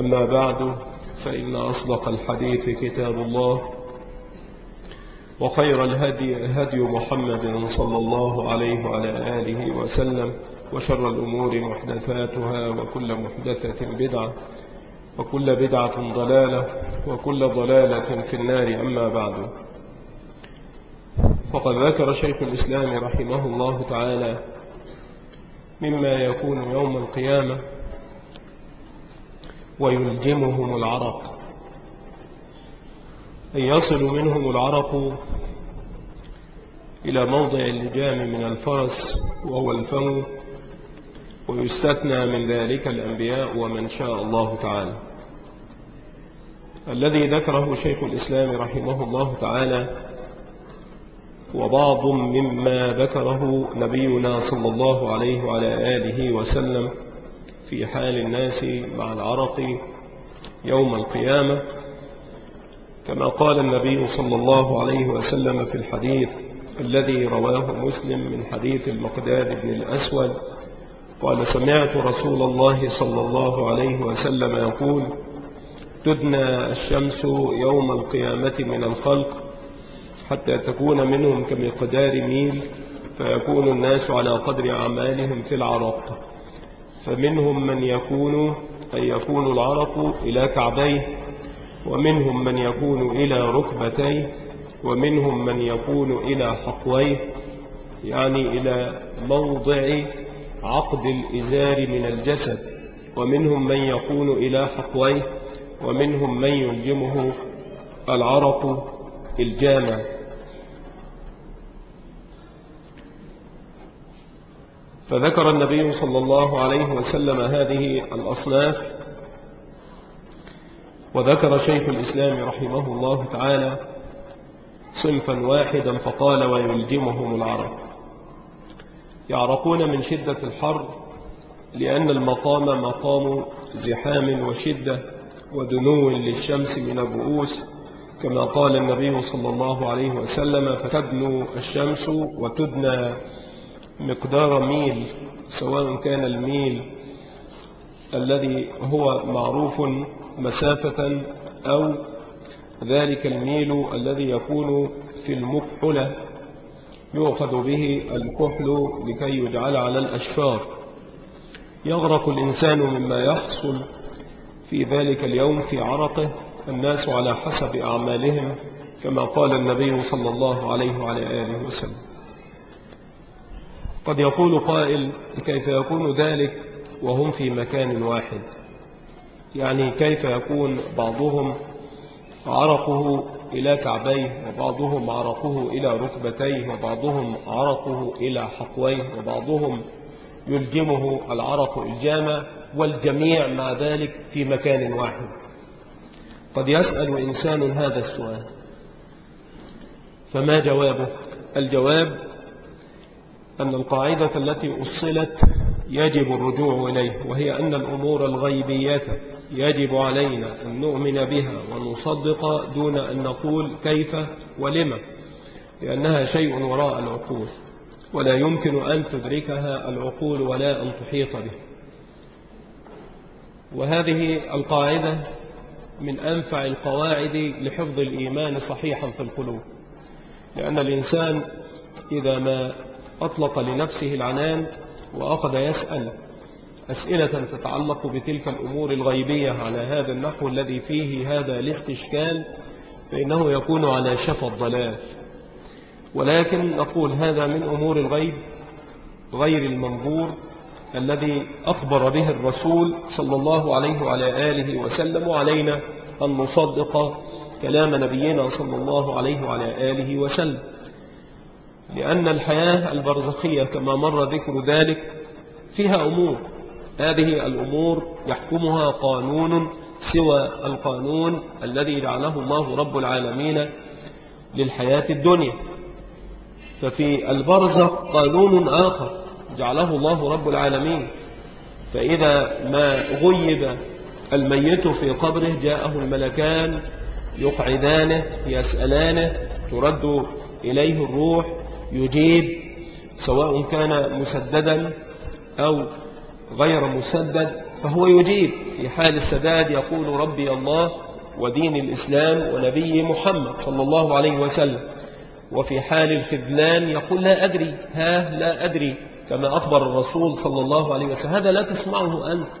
أما بعد فإن أصدق الحديث كتاب الله وخير الهدي هدي محمد صلى الله عليه وعلى آله وسلم وشر الأمور محدثاتها وكل محدثة بدعة وكل بدعة ضلالة وكل ضلالة في النار أما بعد. وقد ذكر شيخ الإسلام رحمه الله تعالى مما يكون يوم القيامة ويلجمهم العرق. أن يصل منهم العرق إلى موضع اللجام من الفرس وهو الفم ويستثنى من ذلك الأنبياء ومن شاء الله تعالى. الذي ذكره شيخ الإسلام رحمه الله تعالى وبعض مما ذكره نبينا صلى الله عليه وعلى آله وسلم في حال الناس مع العرق يوم القيامة كما قال النبي صلى الله عليه وسلم في الحديث الذي رواه مسلم من حديث المقداد بن الأسود قال سمعت رسول الله صلى الله عليه وسلم يقول تدنى الشمس يوم القيامة من الخلق حتى تكون منهم كمقدار ميل فيكون الناس على قدر أعمالهم في العرق. فمنهم من يكون أن يكون العرق إلى كعبيه ومنهم من يكون إلى ركبتيه ومنهم من يكون إلى حقويه يعني إلى موضع عقد الإزار من الجسد ومنهم من يكون إلى حقويه ومنهم من يلجمه العرق الجامع. فذكر النبي صلى الله عليه وسلم هذه الأصناف وذكر شيخ الإسلام رحمه الله تعالى صنفا واحدا فقال ويلجمهم العرق يعرقون من شدة الحر لأن المقام مقام زحام وشدة ودنو للشمس من الرؤوس كما قال النبي صلى الله عليه وسلم فتدنو الشمس وتدنى مقدار ميل سواء كان الميل الذي هو معروف مسافة أو ذلك الميل الذي يكون في المكحلة يؤخذ به الكحل لكي يجعل على الأشفار. يغرق الإنسان مما يحصل في ذلك اليوم في عرقه الناس على حسب أعمالهم كما قال النبي صلى الله عليه وعلى آله وسلم. قد يقول قائل كيف يكون ذلك وهم في مكان واحد. يعني كيف يكون بعضهم عرقه إلى كعبيه وبعضهم عرقه إلى ركبتيه وبعضهم عرقه إلى حقويه وبعضهم يلجمه العرق الجامة والجميع مع ذلك في مكان واحد. قد يسأل إنسان هذا السؤال. فما جوابه؟ الجواب أن القاعدة التي أصلت يجب الرجوع إليه وهي أن الأمور الغيبية يجب علينا أن نؤمن بها ونصدق دون أن نقول كيف ولما لأنها شيء وراء العقول ولا يمكن أن تدركها العقول ولا أن تحيط به. وهذه القاعدة من أنفع القواعد لحفظ الإيمان صحيحا في القلوب لأن الإنسان إذا ما أطلق لنفسه العنان وأخذ يسأل أسئلة تتعلق بتلك الأمور الغيبية على هذا النحو الذي فيه هذا الاستشكال فإنه يكون على شفى الضلال. ولكن نقول هذا من أمور الغيب غير المنظور الذي أخبر به الرسول صلى الله عليه وعلى آله وسلم وعلينا أن نصدق كلام نبينا صلى الله عليه وعلى آله وسلم. لأن الحياة البرزخية كما مر ذكر ذلك فيها أمور. هذه الأمور يحكمها قانون سوى القانون الذي جعله الله رب العالمين للحياة الدنيا. ففي البرزخ قانون آخر جعله الله رب العالمين. فإذا ما غيب الميت في قبره جاءه الملكان يقعدانه يسألانه ترد إليه الروح يجيب سواء كان مسددا أو غير مسدد فهو يجيب. في حال السداد يقول ربي الله ودين الإسلام ونبي محمد صلى الله عليه وسلم. وفي حال الخذلان يقول لا أدري ها لا أدري كما أخبر الرسول صلى الله عليه وسلم. هذا لا تسمعه أنت.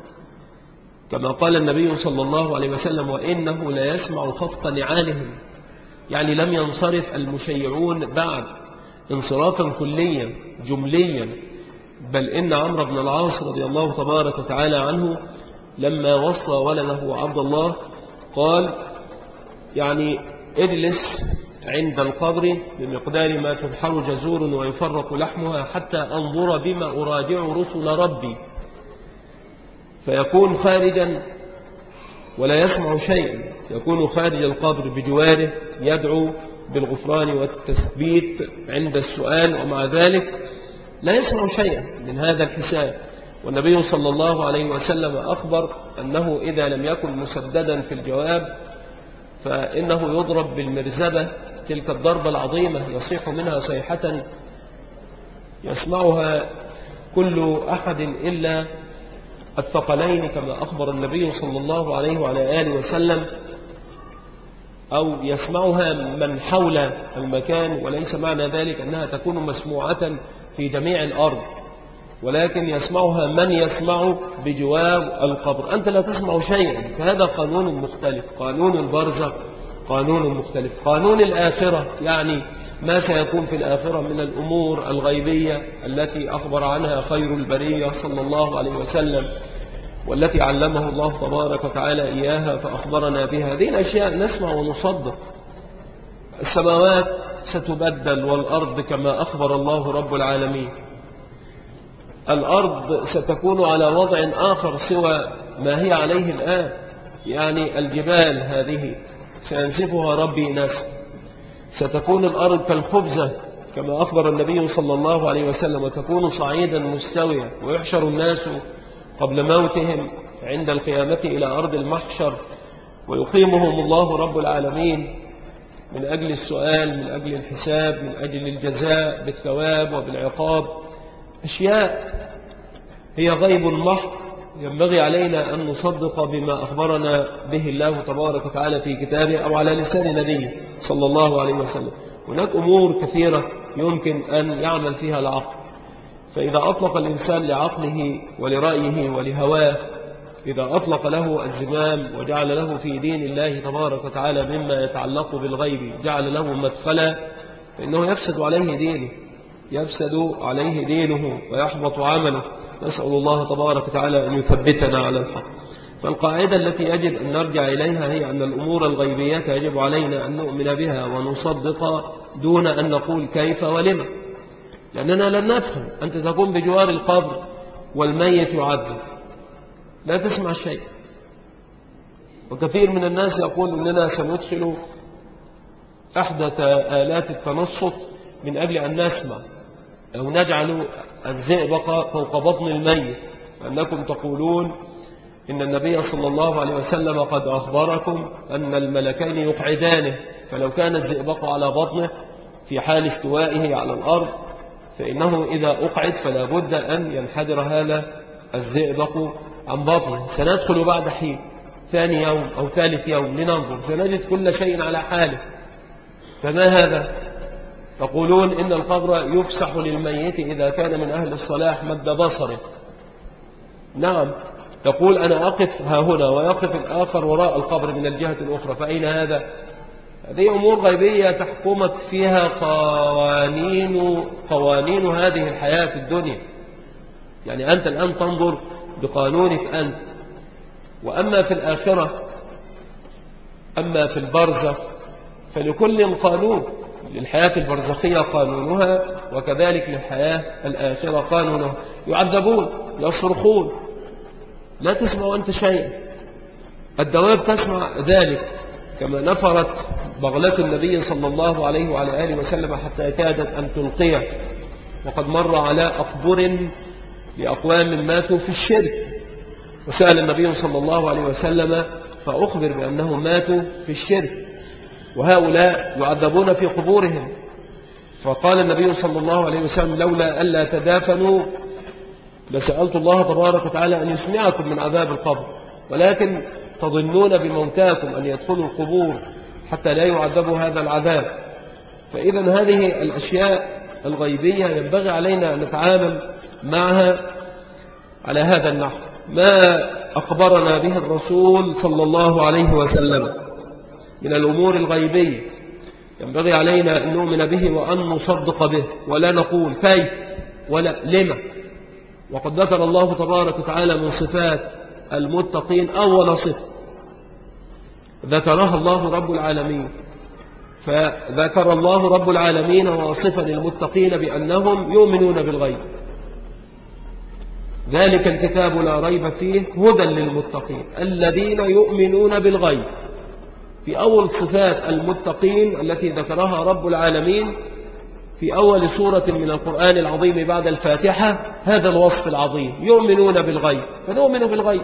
كما قال النبي صلى الله عليه وسلم وإنه لا يسمع خفق نعالهم يعني لم ينصرف المشيعون بعد. انصرافا كليا جمليا. بل إن عمرو بن العاص رضي الله تبارك وتعالى عنه لما وصى ولده عبد الله قال يعني اجلس عند القبر بمقدار ما تنحر جزور ويفرق لحمها حتى أنظر بما أراجع رسل ربي. فيكون خارجا ولا يسمع شيئا يكون خارج القبر بجواره يدعو بالغفران والتثبيت عند السؤال ومع ذلك لا يسمع شيئا من هذا الحساب. والنبي صلى الله عليه وسلم أخبر أنه إذا لم يكن مسددا في الجواب فإنه يضرب بالمرزبة تلك الضربة العظيمة يصيح منها صيحة يسمعها كل أحد إلا الثقلين كما أخبر النبي صلى الله عليه وعلى آله وسلم أو يسمعها من حول المكان وليس معنى ذلك أنها تكون مسموعة في جميع الأرض. ولكن يسمعها من يسمع بجواب القبر. أنت لا تسمع شيئا. فهذا قانون مختلف. قانون البرزخ قانون مختلف. قانون الآخرة يعني ما سيكون في الآخرة من الأمور الغيبية التي أخبر عنها خير البرية صلى الله عليه وسلم. والتي علمه الله تبارك وتعالى إياها فأخبرنا بها. هذه الأشياء نسمع ونصدق. السماوات ستبدل والأرض كما أخبر الله رب العالمين. الأرض ستكون على وضع آخر سوى ما هي عليه الآن. يعني الجبال هذه سينسفها ربي نسف ستكون الأرض كالخبزة كما أخبر النبي صلى الله عليه وسلم وتكون صعيدا مستويا ويحشر الناس قبل موتهم عند القيامة إلى أرض المحشر ويقيمهم الله رب العالمين من أجل السؤال من أجل الحساب من أجل الجزاء بالثواب وبالعقاب. أشياء هي غيب محض ينبغي علينا أن نصدق بما أخبرنا به الله تبارك وتعالى في كتابه أو على لسان نبيه صلى الله عليه وسلم. هناك أمور كثيرة يمكن أن يعمل فيها العقل. فإذا أطلق الإنسان لعقله ولرأيه ولهواه إذا أطلق له الزمام وجعل له في دين الله تبارك وتعالى مما يتعلق بالغيب جعل له مدخلا فإنه يفسد عليه دينه يفسد عليه دينه ويحبط عمله. نسأل الله تبارك وتعالى أن يثبتنا على الحق. فالقاعدة التي يجب أن نرجع إليها هي أن الأمور الغيبية يجب علينا أن نؤمن بها ونصدق دون أن نقول كيف ولما لأننا لن نفهم. أنت تكون بجوار القبر والميت يعذب. لا تسمع شيء. وكثير من الناس يقول أننا سندخل أحدث آلات التنصت من أجل أن نسمع. أو نجعل الزئبق فوق بطن الميت. أنكم تقولون إن النبي صلى الله عليه وسلم قد أخبركم أن الملكين يقعدانه. فلو كان الزئبق على بطنه في حال استوائه على الأرض فإنه إذا أقعد فلا بد أن ينحدر هذا الزئبق عن بطنه. سندخل بعد حين ثاني يوم أو ثالث يوم لننظر. سنجد كل شيء على حاله. فما هذا؟ تقولون إن القبر يفسح للميت إذا كان من أهل الصلاح مد بصره. نعم تقول أنا أقف ها هنا ويقف الآخر وراء القبر من الجهة الأخرى فأين هذا؟ هذه أمور غيبية تحكمك فيها قوانين قوانين هذه الحياة الدنيا. يعني أنت الآن تنظر بقانونك أنت. وأما في الآخرة أما في البرزخ فلكل قانون. للحياة البرزخية قانونها وكذلك للحياة الآخرة قانونها. يعذبون يصرخون. لا تسمع أنت شيء. الدواب تسمع ذلك كما نفرت بغلة النبي صلى الله عليه وعلى آله وسلم حتى كادت أن تلقيه. وقد مر على أقبر لأقوام ماتوا في الشرك. وسأل النبي صلى الله عليه وسلم فأخبر بأنهم ماتوا في الشرك. وهؤلاء يعذبون في قبورهم. فقال النبي صلى الله عليه وسلم لولا ألا تدافنوا لسألت الله تبارك وتعالى أن يسمعكم من عذاب القبر. ولكن تظنون بموتاكم أن يدخلوا القبور. حتى لا يعذبوا هذا العذاب. فإذا هذه الأشياء الغيبية ينبغي علينا أن نتعامل معها على هذا النحو. ما أخبرنا به الرسول صلى الله عليه وسلم من الأمور الغيبية ينبغي علينا أن نؤمن به وأن نصدق به ولا نقول كيف ولا لما. وقد ذكر الله تبارك وتعالى من صفات المتقين أول صفة. ذكرها الله رب العالمين. فذكر الله رب العالمين واصفا للمتقين بأنهم يؤمنون بالغيب. ذلك الكتاب لا ريب فيه هدى للمتقين الذين يؤمنون بالغيب. في أول صفات المتقين التي ذكرها رب العالمين في أول سورة من القرآن العظيم بعد الفاتحة هذا الوصف العظيم يؤمنون بالغيب. فنؤمن بالغيب.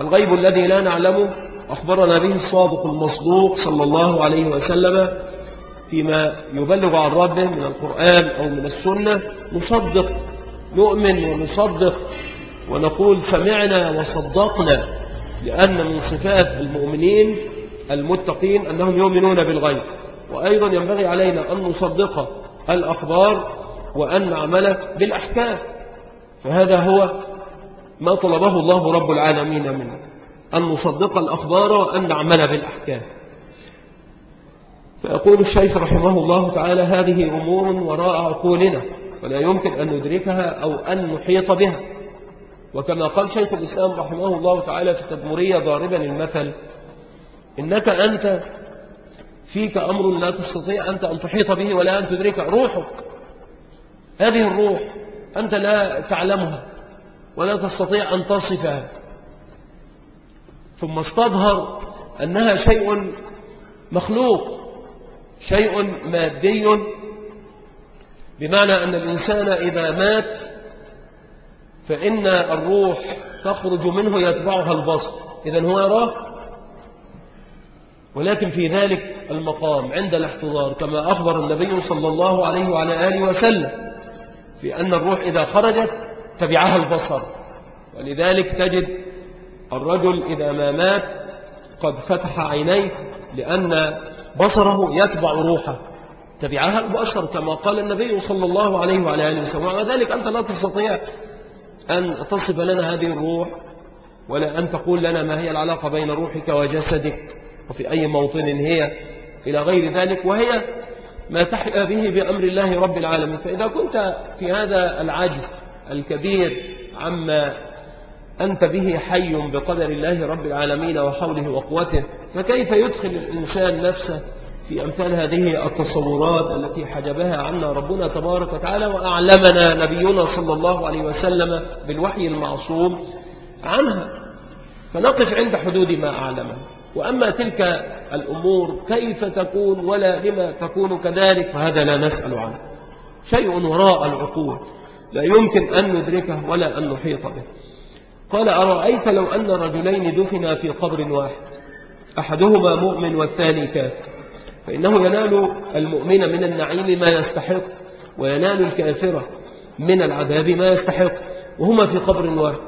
الغيب الذي لا نعلمه أخبرنا به الصادق المصدوق صلى الله عليه وسلم فيما يبلغ عن ربه من القرآن أو من السنة نصدق نؤمن ونصدق ونقول سمعنا وصدقنا لأن من صفات المؤمنين المتقين أنهم يؤمنون بالغيب. وأيضا ينبغي علينا أن نصدق الأخبار وأن نعمل بالأحكام. فهذا هو ما طلبه الله رب العالمين منا أن نصدق الأخبار وأن نعمل بالأحكام. فيقول الشيخ رحمه الله تعالى هذه أمور وراء عقولنا ولا يمكن أن ندركها أو أن نحيط بها. وكما قال شيخ الإسلام رحمه الله تعالى في التدمرية ضاربا المثل إنك أنت فيك أمر لا تستطيع أنت أن تحيط به ولا أن تدركه روحك. هذه الروح أنت لا تعلمها ولا تستطيع أن تصفها. ثم استظهر أنها شيء مخلوق شيء مادي. بمعنى أن الإنسان إذا مات فإن الروح تخرج منه يتبعها البصر. إذا هو يراه. ولكن في ذلك المقام عند الاحتضار كما أخبر النبي صلى الله عليه وعلى آله وسلم في أن الروح إذا خرجت تبعها البصر. ولذلك تجد الرجل إذا ما مات قد فتح عينيه لأن بصره يتبع روحه. تبعها البصر كما قال النبي صلى الله عليه وعلى آله وسلم. ومع ذلك أنت لا تستطيع أن تصف لنا هذه الروح ولا أن تقول لنا ما هي العلاقة بين روحك وجسدك وفي أي موطن هي إلى غير ذلك. وهي ما تحيا به بأمر الله رب العالمين. فإذا كنت في هذا العجز الكبير عما أنت به حي بقدر الله رب العالمين وحوله وقوته فكيف يدخل الإنسان نفسه في أمثال هذه التصورات التي حجبها عنا ربنا تبارك وتعالى وأعلمنا نبينا صلى الله عليه وسلم بالوحي المعصوم عنها؟ فنقف عند حدود ما أعلمه. وأما تلك الأمور كيف تكون ولا لما تكون كذلك؟ فهذا لا نسأل عنه. شيء وراء العقول. لا يمكن أن ندركه ولا أن نحيط به. قال أرأيت لو أن رجلين دفنا في قبر واحد أحدهما مؤمن والثاني كافر. فإنه ينال المؤمن من النعيم ما يستحق وينال الكافر من العذاب ما يستحق وهما في قبر واحد.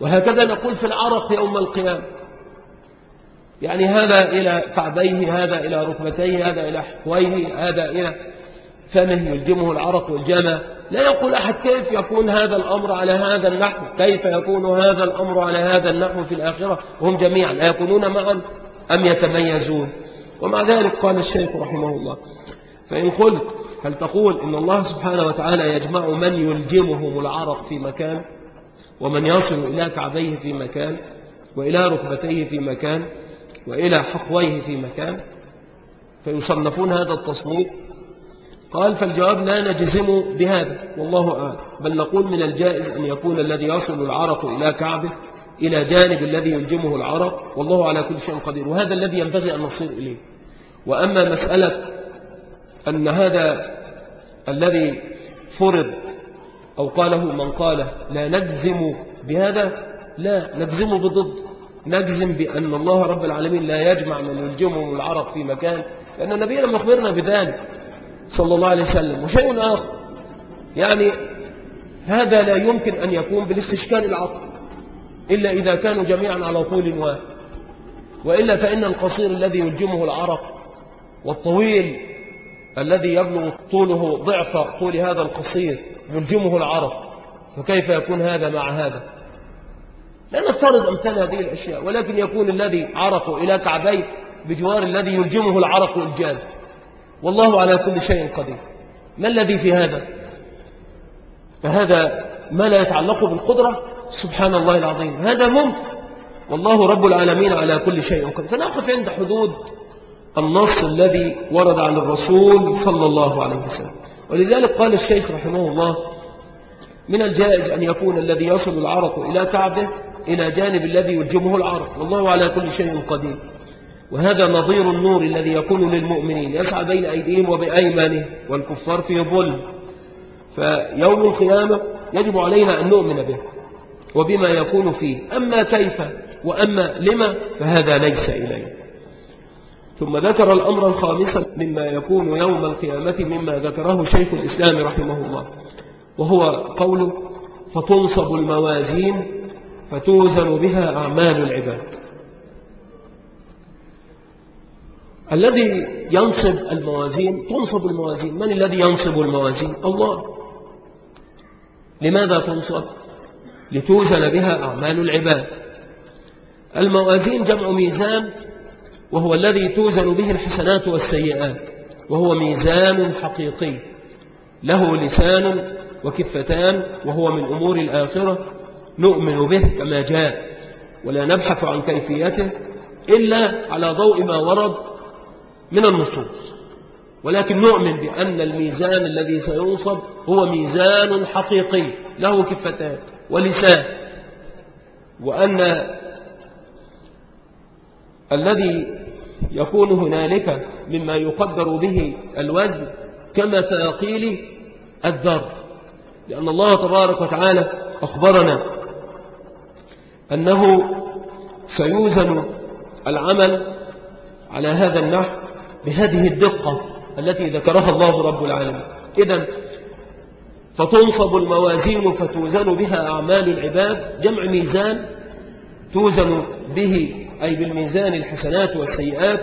وهكذا نقول في العرق يوم القيامة. يعني هذا إلى كعبيه هذا إلى ركبتيه هذا إلى حقويه هذا إلى فمه يلجمه العرق والجمى. لا يقول أحد كيف يكون هذا الأمر على هذا النحو؟ كيف يكون هذا الأمر على هذا النحو في الآخرة؟ وهم جميعا لا يكونون معا أم يتميزون. ومع ذلك قال الشيخ رحمه الله فإن قلت هل تقول إن الله سبحانه وتعالى يجمع من يلجمهم العرق في مكان ومن يصل إلى كعبيه في مكان وإلى ركبتيه في مكان وإلى حقويه في مكان؟ فيصنفون هذا التصنيف قال فالجواب لا نجزم بهذا والله أعلم. بل نقول من الجائز أن يكون الذي يصل العرق إلى كعبه إلى جانب الذي يلجمه العرق والله على كل شيء قدير. وهذا الذي ينبغي أن نصير إليه. وأما مسألة أن هذا الذي فرض أو قاله من قال لا نجزم بهذا لا نجزم بضد. نجزم بأن الله رب العالمين لا يجمع من يلجمهم العرق في مكان لأن النبي لم يخبرنا بذلك. صلى الله عليه وسلم. وشيء آخر يعني هذا لا يمكن أن يكون بالاستشكال العقل إلا إذا كانوا جميعا على طول واحد. وإلا فإن القصير الذي يلجمه العرق والطويل الذي يبلغ طوله ضعف طول هذا القصير يلجمه العرق فكيف يكون هذا مع هذا؟ لا نفترض أمثال هذه الأشياء ولكن يكون الذي عرق إلى كعبيه بجوار الذي يلجمه العرق والجان. والله على كل شيء قدير. ما الذي في هذا؟ فهذا ما لا يتعلق بالقدرة. سبحان الله العظيم. هذا ممكن. والله رب العالمين على كل شيء قدير. فنقف عند حدود النص الذي ورد عن الرسول صلى الله عليه وسلم. ولذلك قال الشيخ رحمه الله من الجائز أن يكون الذي يصل العرق إلى كعبه إلى جانب الذي يلجمه العرق. والله على كل شيء قدير. وهذا نظير النور الذي يكون للمؤمنين يسعى بين أيديهم وبأيمانهم والكفار في ظلم. فيوم القيامة يجب علينا أن نؤمن به وبما يكون فيه. أما كيف وأما لما فهذا ليس إليه. ثم ذكر الأمر الخامس مما يكون يوم القيامة مما ذكره شيخ الإسلام رحمه الله وهو قوله فتنصب الموازين فتوزن بها أعمال العباد. الذي ينصب الموازين تنصب الموازين. من الذي ينصب الموازين؟ الله. لماذا تنصب؟ لتوزن بها أعمال العباد. الموازين جمع ميزان وهو الذي توزن به الحسنات والسيئات وهو ميزان حقيقي. له لسان وكفتان وهو من أمور الآخرة. نؤمن به كما جاء. ولا نبحث عن كيفيته إلا على ضوء ما ورد من النصوص. ولكن نؤمن بأن الميزان الذي سينصب هو ميزان حقيقي له كفتان ولسان. وأن الذي يكون هنالك مما يقدر به الوزن كما ثقيل الذر. لأن الله تبارك وتعالى أخبرنا أنه سيوزن العمل على هذا النحو بهذه الدقة التي ذكرها الله رب العالمين. إذا فتنصب الموازين فتوزن بها أعمال العباد جمع ميزان توزن به أي بالميزان الحسنات والسيئات.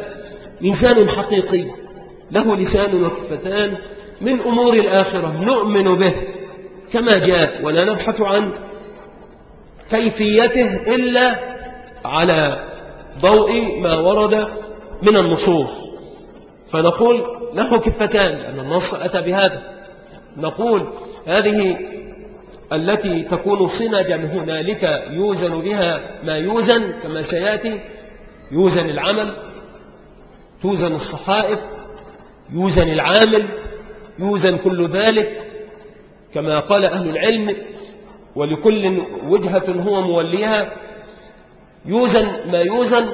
ميزان حقيقي له لسان وكفتان. من أمور الآخرة نؤمن به كما جاء ولا نبحث عن كيفيته إلا على ضوء ما ورد من النصوص. فنقول له كفتان لأن النص أتى بهذا. نقول هذه التي تكون صنجا هنالك يوزن بها ما يوزن كما سيأتي يوزن العمل توزن الصحائف يوزن العامل يوزن كل ذلك كما قال أهل العلم ولكل وجهة هو موليها يوزن ما يوزن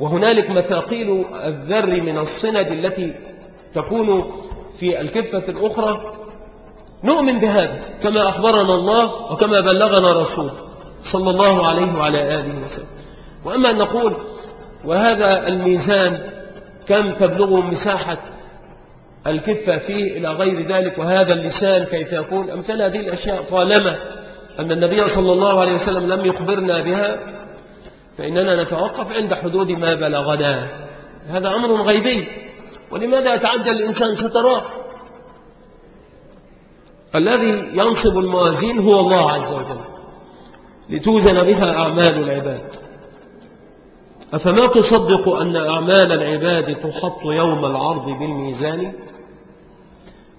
وهنالك مثاقيل الذر من الصنج التي تكون في الكفة الأخرى. نؤمن بهذا كما أخبرنا الله وكما بلغنا رسول صلى الله عليه وعلى آله وسلم. وأما أن نقول وهذا الميزان كم تبلغ مساحة الكفة فيه إلى غير ذلك وهذا اللسان كيف يكون؟ أمثال هذه الأشياء طالما أن النبي صلى الله عليه وسلم لم يخبرنا بها فإننا نتوقف عند حدود ما بلغنا. هذا أمر غيبي. ولماذا يتعجل الإنسان ستراه الذي ينصب الموازين هو الله عز وجل لتوزن بها أعمال العباد. أفما تصدق أن أعمال العباد تحط يوم العرض بالميزان؟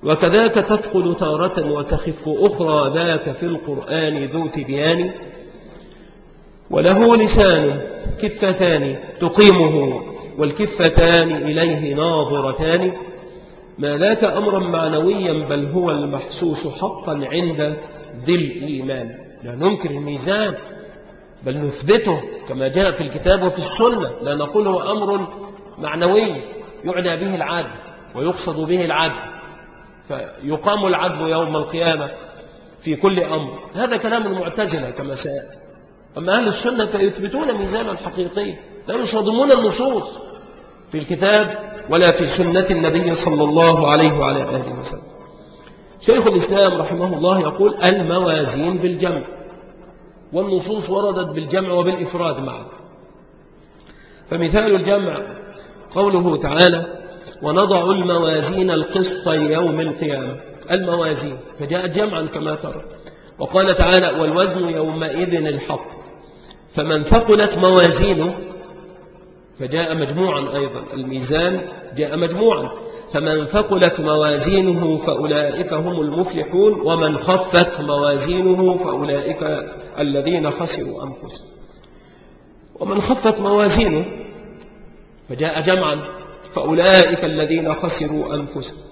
وكذاك تثقل تارة وتخف أخرى ذاك في القرآن ذو تبيان؟ وله لسان كفتان تقيمه والكفتان إليه ناظرتان. ما ذاك أمرا معنويا بل هو المحسوس حقا عند ذي الإيمان. لا ننكر الميزان بل نثبته. كما جاء في الكتاب وفي السنة لا نقول هو أمر معنوي يعنى به العدل ويقصد به العدل فيقام العدل يوم القيامة في كل أمر. هذا كلام المعتزلة كما سيأتي. أما أهل السنة فيثبتون ميزانا حقيقيا لا يصادمون النصوص في الكتاب ولا في سنة النبي صلى الله عليه وعلى آله وسلم. شيخ الإسلام رحمه الله يقول الموازين بالجمع والنصوص وردت بالجمع وبالإفراد معا فمثال الجمع قوله تعالى ونضع الموازين القسط يوم القيامة. الموازين فجاءت جمعا كما ترى. وقال تعالى والوزن يومئذ الحق. فمن ثقلت موازينه فجاء مجموعا أيضا الميزان جاء مجموعا. فمن ثقلت موازينه فأولئك هم المفلحون ومن خفت موازينه فأولئك الذين خسروا أنفسهم. ومن خفت موازينه فجاء جمعا فأولئك الذين خسروا أنفسهم.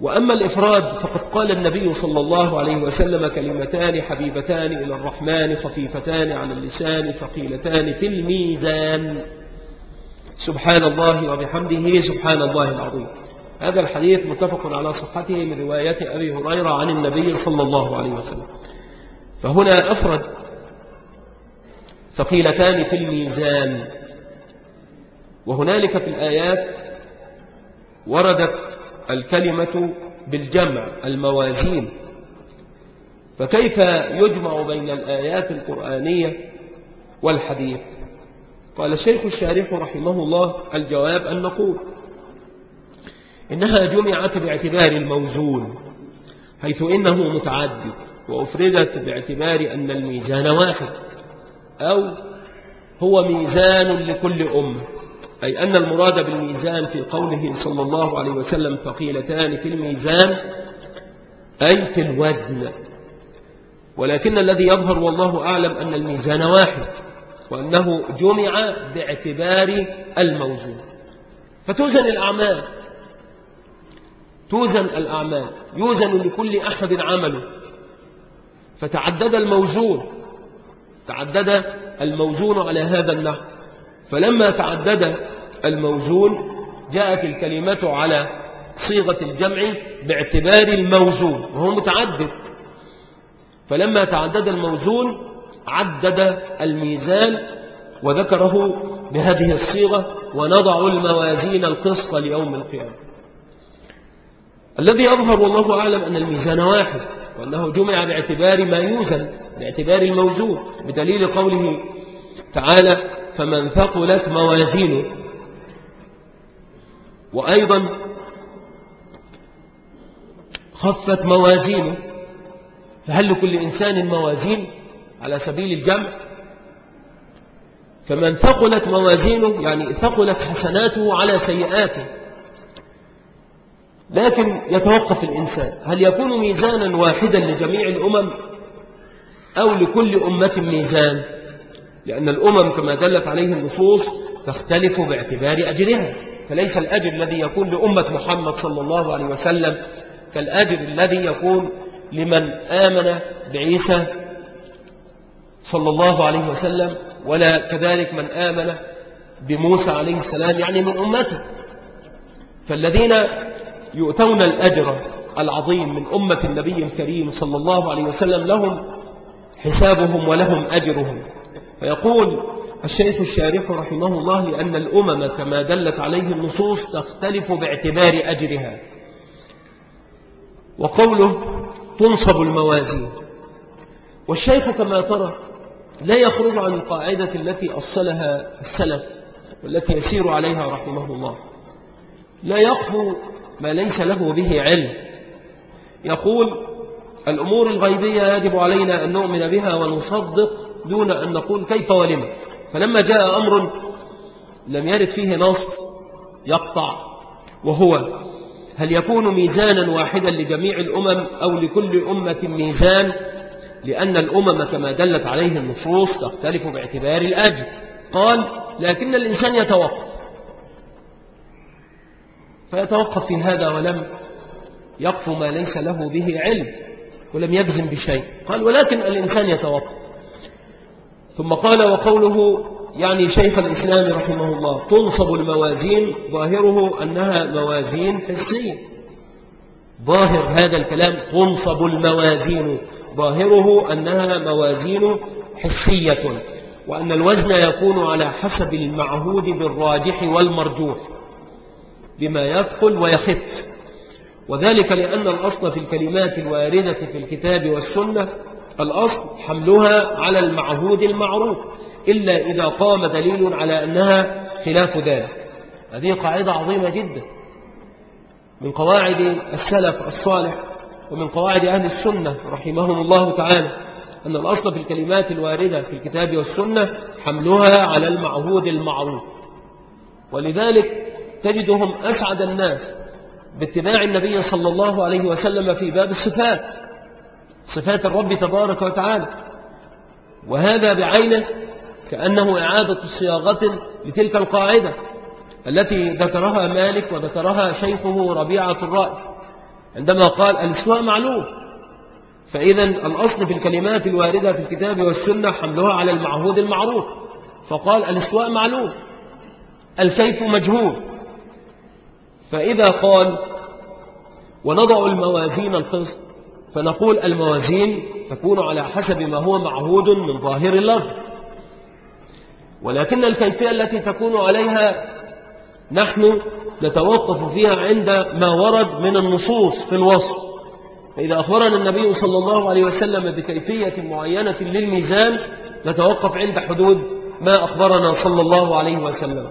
وأما الإفراد فقد قال النبي صلى الله عليه وسلم كلمتان حبيبتان إلى الرحمن خفيفتان على اللسان ثقيلتان في الميزان. سبحان الله وبحمده سبحان الله العظيم. هذا الحديث متفق على صحته من رواية أبي هريرة عن النبي صلى الله عليه وسلم. فهنا أفرد ثقيلتان في الميزان. وهنالك في الآيات وردت الكلمة بالجمع الموازين. فكيف يجمع بين الآيات القرآنية والحديث؟ قال الشيخ الشارح رحمه الله الجواب أن نقول إنها جمعت باعتبار الموزون حيث إنه متعدد وأفردت باعتبار أن الميزان واحد أو هو ميزان لكل أمة. أي أن المراد بالميزان في قوله صلى الله عليه وسلم ثقيلتان في الميزان أي في الوزن. ولكن الذي يظهر والله أعلم أن الميزان واحد وأنه جمع باعتبار الموزون. فتوزن الأعمال. توزن الأعمال. يوزن لكل أحد عمله. فتعدد الموزون. تعدد الموزون على هذا النحو. فلما تعدد الموزون جاءت الكلمة على صيغة الجمع باعتبار الموزون وهو متعدد. فلما تعدد الموزون عدد الميزان وذكره بهذه الصيغة ونضع الموازين القسط ليوم القيامة. الذي أظهر والله أعلم أن الميزان واحد وأنه جمع باعتبار ما يوزن باعتبار الموزون بدليل قوله تعالى فمن ثقلت موازينه وأيضا خفت موازينه فهل لكل إنسان موازين على سبيل الجمع؟ فمن ثقلت موازينه يعني ثقلت حسناته على سيئاته. لكن يتوقف الإنسان. هل يكون ميزانا واحدا لجميع الأمم أو لكل أمة ميزان؟ لأن الأمم كما دلت عليه النصوص تختلف باعتبار أجرها. فليس الأجر الذي يكون لأمة محمد صلى الله عليه وسلم كالأجر الذي يكون لمن آمن بعيسى صلى الله عليه وسلم ولا كذلك من آمن بموسى عليه السلام يعني من أمته. فالذين يؤتون الأجر العظيم من أمة النبي الكريم صلى الله عليه وسلم لهم حسابهم ولهم أجرهم. فيقول الشيخ الشارح رحمه الله لأن الأمم كما دلت عليه النصوص تختلف باعتبار أجرها. وقوله تنصب الموازين. والشيخ كما ترى لا يخرج عن القاعدة التي أصلها السلف والتي يسير عليها رحمه الله. لا يقفو ما ليس له به علم. يقول الأمور الغيبية يجب علينا أن نؤمن بها ونصدق دون أن نقول كيف ولما فلما جاء أمر لم يرد فيه نص يقطع وهو هل يكون ميزانا واحدا لجميع الأمم أو لكل أمة ميزان؟ لأن الأمم كما دلت عليه النصوص تختلف باعتبار الأجر. قال لكن الإنسان يتوقف. فيتوقف في هذا ولم يقف ما ليس له به علم ولم يجزم بشيء. قال ولكن الإنسان يتوقف. ثم قال وقوله يعني شيخ الإسلام رحمه الله تنصب الموازين ظاهره أنها موازين حسية. ظاهر هذا الكلام تنصب الموازين ظاهره أنها موازين حسية. وأن الوزن يكون على حسب المعهود بالراجح والمرجوح بما يثقل ويخف. وذلك لأن الأصل في الكلمات الواردة في الكتاب والسنة الأصل حملها على المعهود المعروف إلا إذا قام دليل على أنها خلاف ذلك. هذه قاعدة عظيمة جدا. من قواعد السلف الصالح ومن قواعد أهل السنة رحمهم الله تعالى أن الأصل في الكلمات الواردة في الكتاب والسنة حملها على المعهود المعروف. ولذلك تجدهم أسعد الناس باتباع النبي صلى الله عليه وسلم في باب الصفات. صفات الرب تبارك وتعالى. وهذا بعينه كأنه إعادة صياغة لتلك القاعدة التي ذكرها مالك وذكرها شيخه ربيعة الرأي عندما قال الاستواء معلوم. فإذا الأصل في الكلمات الواردة في الكتاب والسنة حملها على المعهود المعروف. فقال الاستواء معلوم. الكيف مجهول. فإذا قال ونضع الموازين القسط فنقول الموازين تكون على حسب ما هو معهود من ظاهر اللفظ. ولكن الكيفية التي تكون عليها نحن نتوقف فيها عند ما ورد من النصوص في الوصف. فإذا أخبرنا النبي صلى الله عليه وسلم بكيفية معينة للميزان نتوقف عند حدود ما أخبرنا صلى الله عليه وسلم.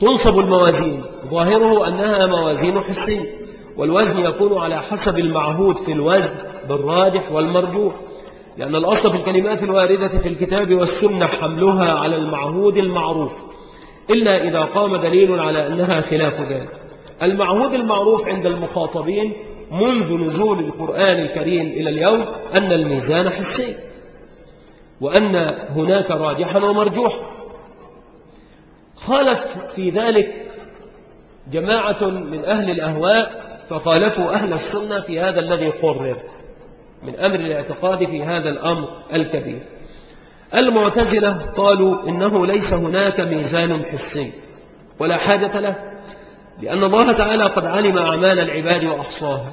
تنصب الموازين. ظاهره أنها موازين حسية. والوزن يكون على حسب المعهود في الوزن بالراجح والمرجوح. لأن الأصل في الكلمات الواردة في الكتاب والسنة حملها على المعهود المعروف إلا إذا قام دليل على أنها خلاف ذلك. المعهود المعروف عند المخاطبين منذ نزول القرآن الكريم إلى اليوم أن الميزان حسي وأن هناك راجحا ومرجوحا. خالف في ذلك جماعة من أهل الأهواء فخالفوا أهل السنة في هذا الذي قرر من أمر الاعتقاد في هذا الأمر الكبير. المعتزلة قالوا إنه ليس هناك ميزان حسي ولا حاجة له لأن الله تعالى قد علم أعمال العباد وأحصاها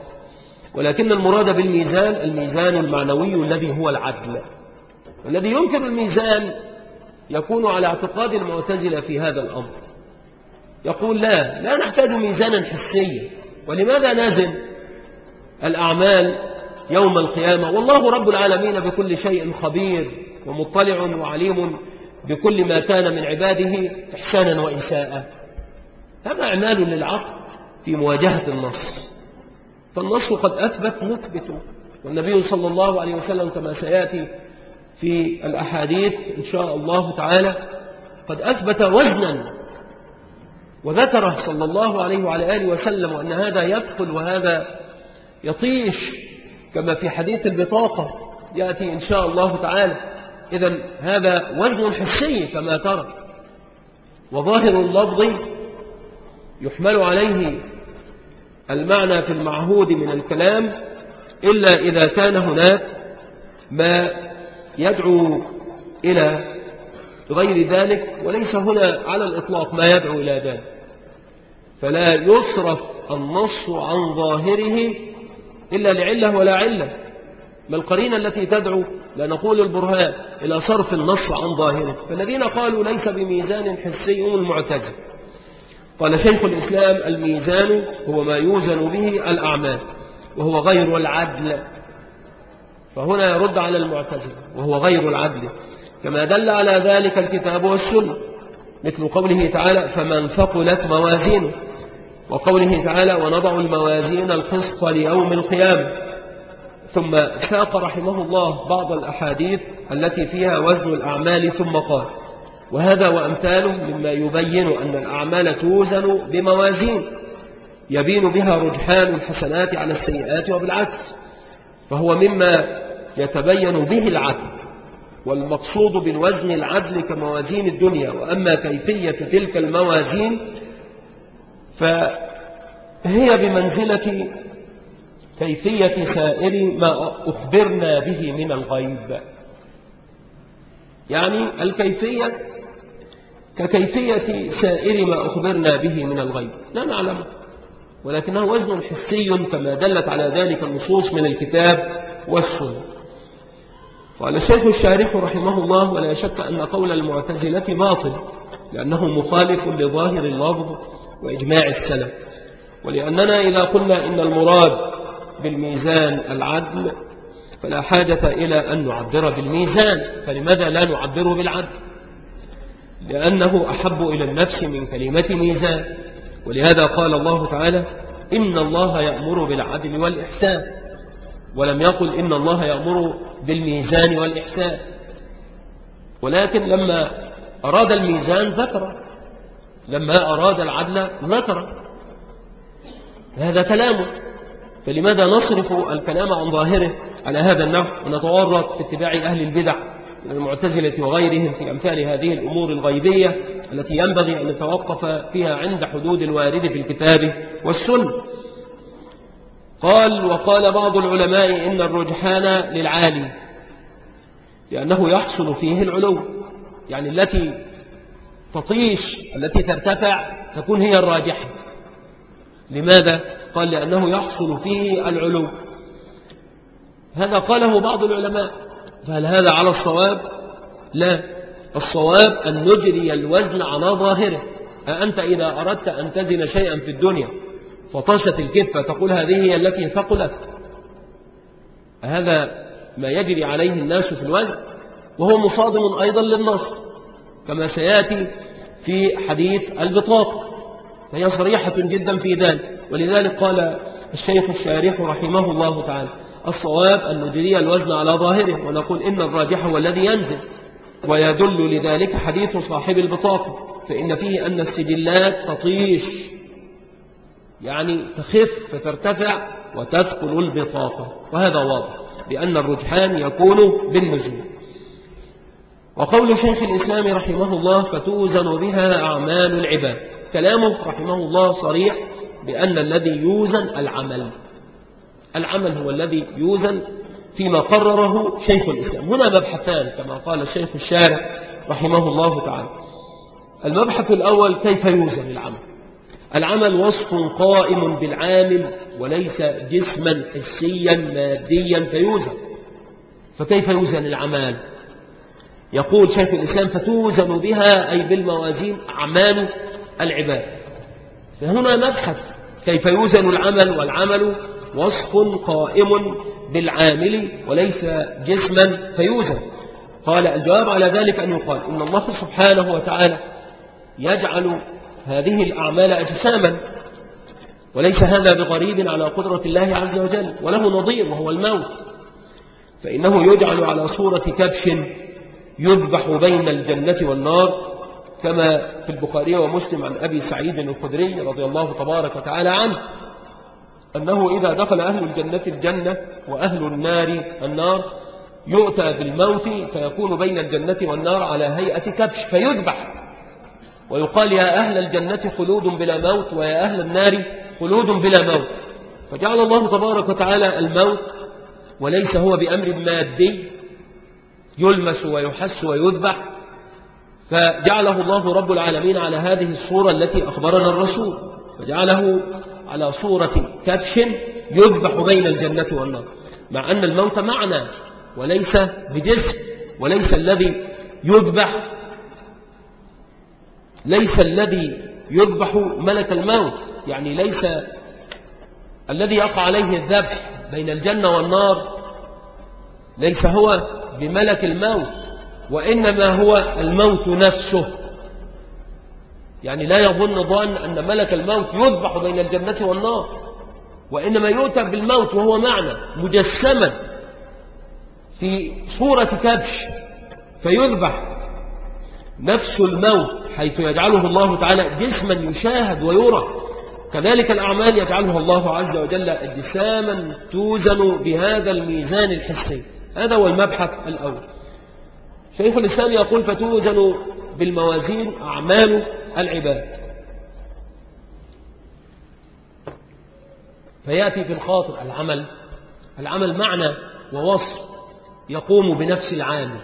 ولكن المراد بالميزان الميزان المعنوي الذي هو العدل والذي يمكن الميزان يكون على اعتقاد المعتزلة في هذا الأمر. يقول لا لا نحتاج ميزانا حسيا ولماذا نازل الأعمال يوم القيامة؟ والله رب العالمين بكل شيء خبير ومطلع وعليم بكل ما كان من عباده إحسانا وإساءة هذا إعمال للعقل في مواجهة النص. فالنص قد أثبت مثبت والنبي صلى الله عليه وسلم كما سيأتي في الأحاديث إن شاء الله تعالى قد أثبت وزنا وذكره صلى الله عليه وعلى آله وسلم أن هذا يثقل وهذا يطيش كما في حديث البطاقة يأتي إن شاء الله تعالى. إذا هذا وزن حسي كما ترى وظاهر اللفظ يحمل عليه المعنى في المعهود من الكلام إلا إذا كان هناك ما يدعو إلى غير ذلك وليس هنا على الإطلاق ما يدعو إلى ذلك. فلا يصرف النص عن ظاهره إلا لعلة ولا علة. ما القرينة التي تدعو لا نقول البرهان إلى صرف النص عن ظاهره. فالذين قالوا ليس بميزان حسي هم قال شيخ الإسلام الميزان هو ما يوزن به الأعمال وهو غير العدل. فهنا يرد على المعتزل وهو غير العدل. كما دل على ذلك الكتاب والسنة مثل قوله تعالى فمن ثقلت موازينه. وقوله تعالى ونضع الموازين القسط ليوم القيامة ثم ساق رحمه الله بعض الأحاديث التي فيها وزن الأعمال ثم قال وهذا وأمثاله مما يبين أن الأعمال توزن بموازين يبين بها رجحان الحسنات على السيئات وبالعكس فهو مما يتبين به العدل والمقصود بالوزن العدل كموازين الدنيا. وأما كيفية تلك الموازين فهي بمنزلة كيفية سائر ما أخبرنا به من الغيب. يعني الكيفية ككيفية سائر ما أخبرنا به من الغيب. لا نعلم ولكنه وزن حسي كما دلت على ذلك النصوص من الكتاب والسنة. قال الشيخ الشارح رحمه الله ولا شك أن قول المعتزلة باطل لأنه مخالف لظاهر اللفظ وإجماع السلف. ولأننا إذا قلنا إن المراد بالميزان العدل فلا حاجة إلى أن نعبر بالميزان. فلماذا لا نعبر بالعدل؟ لأنه أحب إلى النفس من كلمة ميزان. ولهذا قال الله تعالى إن الله يأمر بالعدل والإحسان. ولم يقل إن الله يأمر بالميزان والإحسان. ولكن لما أراد الميزان ذكر لما أراد العدل ذكر هذا كلامه فلماذا نصرف الكلام عن ظاهره على هذا النحو ونتورط في اتباع أهل البدع من المعتزلة وغيرهم في أمثال هذه الأمور الغيبية التي ينبغي أن نتوقف فيها عند حدود الوارد في الكتاب والسنة. قال وقال بعض العلماء إن الرجحان للعالي لأنه يحصل فيه العلو يعني التي تطيش التي ترتفع تكون هي الراجحة لماذا؟ قال لأنه يحصل فيه العلو. هذا قاله بعض العلماء. فهل هذا على الصواب؟ لا. الصواب أن نجري الوزن على ظاهره. أأنت إذا أردت أن تزن شيئا في الدنيا فطشت الكفة تقول هذه هي التي ثقلت. هذا ما يجري عليه الناس في الوزن وهو مصادم أيضا للنص. كما سيأتي في حديث البطاقة فهي صريحة جدا في ذلك. ولذلك قال الشيخ الشارح رحمه الله تعالى الصواب أن نجري الوزن على ظاهره ونقول إن الراجح هو الذي ينزل. ويدل لذلك حديث صاحب البطاقة فإن فيه أن السجلات تطيش يعني تخف فترتفع وتدخل البطاقة وهذا واضح بأن الرجحان يكون بالنزول وقول شيخ الإسلام رحمه الله فتوزن بها أعمال العباد. كلامه رحمه الله صريح بأن الذي يوزن العمل. العمل هو الذي يوزن فيما قرره شيخ الإسلام. هنا مبحثان كما قال الشيخ الشارع رحمه الله تعالى. المبحث الأول كيف يوزن العمل؟ العمل وصف قائم بالعامل وليس جسما حسيا ماديا فيوزن. فكيف يوزن العمال؟ يقول شيخ الإسلام فتوزن بها أي بالموازين أعمال العباد. فهنا نبحث كيف يوزن العمل والعمل. وصف قائم بالعامل وليس جسما فيوزن. قال الجواب على ذلك أن يقال إن الله سبحانه وتعالى يجعل هذه الأعمال أجساما وليس هذا بغريب على قدرة الله عز وجل وله نظير وهو الموت. فإنه يجعل على صورة كبش يذبح بين الجنة والنار كما في البخاري ومسلم عن أبي سعيد الخدري رضي الله تبارك وتعالى عنه أنه إذا دخل أهل الجنة الجنة وأهل النار النار يؤتى بالموت فيكون بين الجنة والنار على هيئة كبش فيذبح. ويقال يا أهل الجنة خلود بلا موت ويا أهل النار خلود بلا موت. فجعل الله تبارك وتعالى الموت وليس هو بأمر مادي يلمس ويحس ويذبح. فجعله الله رب العالمين على هذه الصورة التي أخبرنا الرسول. فجعله على صورة كبش يذبح بين الجنة والنار. مع أن الموت معنى وليس بجسم وليس الذي يذبح. ليس الذي يذبح ملك الموت. يعني ليس الذي يقع عليه الذبح بين الجنة والنار. ليس هو بملك الموت وإنما هو الموت نفسه. يعني لا يظن ظن أن ملك الموت يذبح بين الجنة والنار وإنما يؤتى بالموت وهو معنى مجسما في صورة كبش فيذبح نفس الموت حيث يجعله الله تعالى جسما يشاهد ويرى. كذلك الأعمال يجعلها الله عز وجل أجساما توزن بهذا الميزان الحسي. هذا هو المبحث الأول. شيخ الإسلام يقول فتوزن بالموازين أعمال العباد. فيأتي في الخاطر العمل. العمل معنى ووصف يقوم بنفس العامل.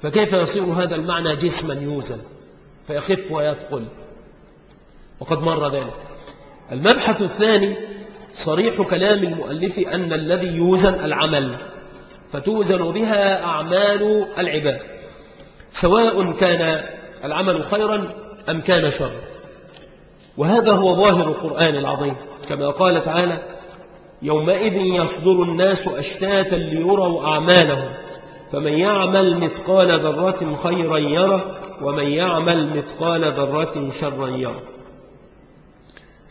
فكيف يصير هذا المعنى جسما يوزن؟ فيخف ويثقل. وقد مر ذلك. المبحث الثاني صريح كلام المؤلف أن الذي يوزن العمل. فتوزن بها أعمال العباد. سواء كان العمل خيرا أم كان شرا. وهذا هو ظاهر القرآن العظيم. كما قال تعالى يومئذ يصدر الناس أشتاتا ليروا أعمالهم. فمن يعمل مثقال ذرة خيرا يره ومن يعمل مثقال ذرة شرا يره.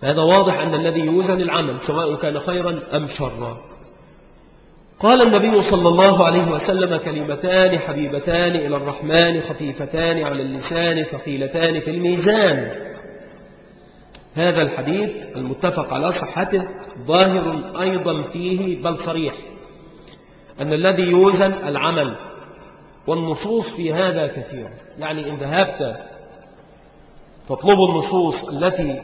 فهذا واضح أن الذي يوزن العمل سواء كان خيرا أم شرا. قال النبي صلى الله عليه وسلم كلمتان حبيبتان إلى الرحمن خفيفتان على اللسان ثقيلتان في الميزان. هذا الحديث المتفق على صحته ظاهر أيضا فيه بل صريح أن الذي يوزن العمل والنصوص في هذا كثيرة يعني إن ذهبت تطلب النصوص التي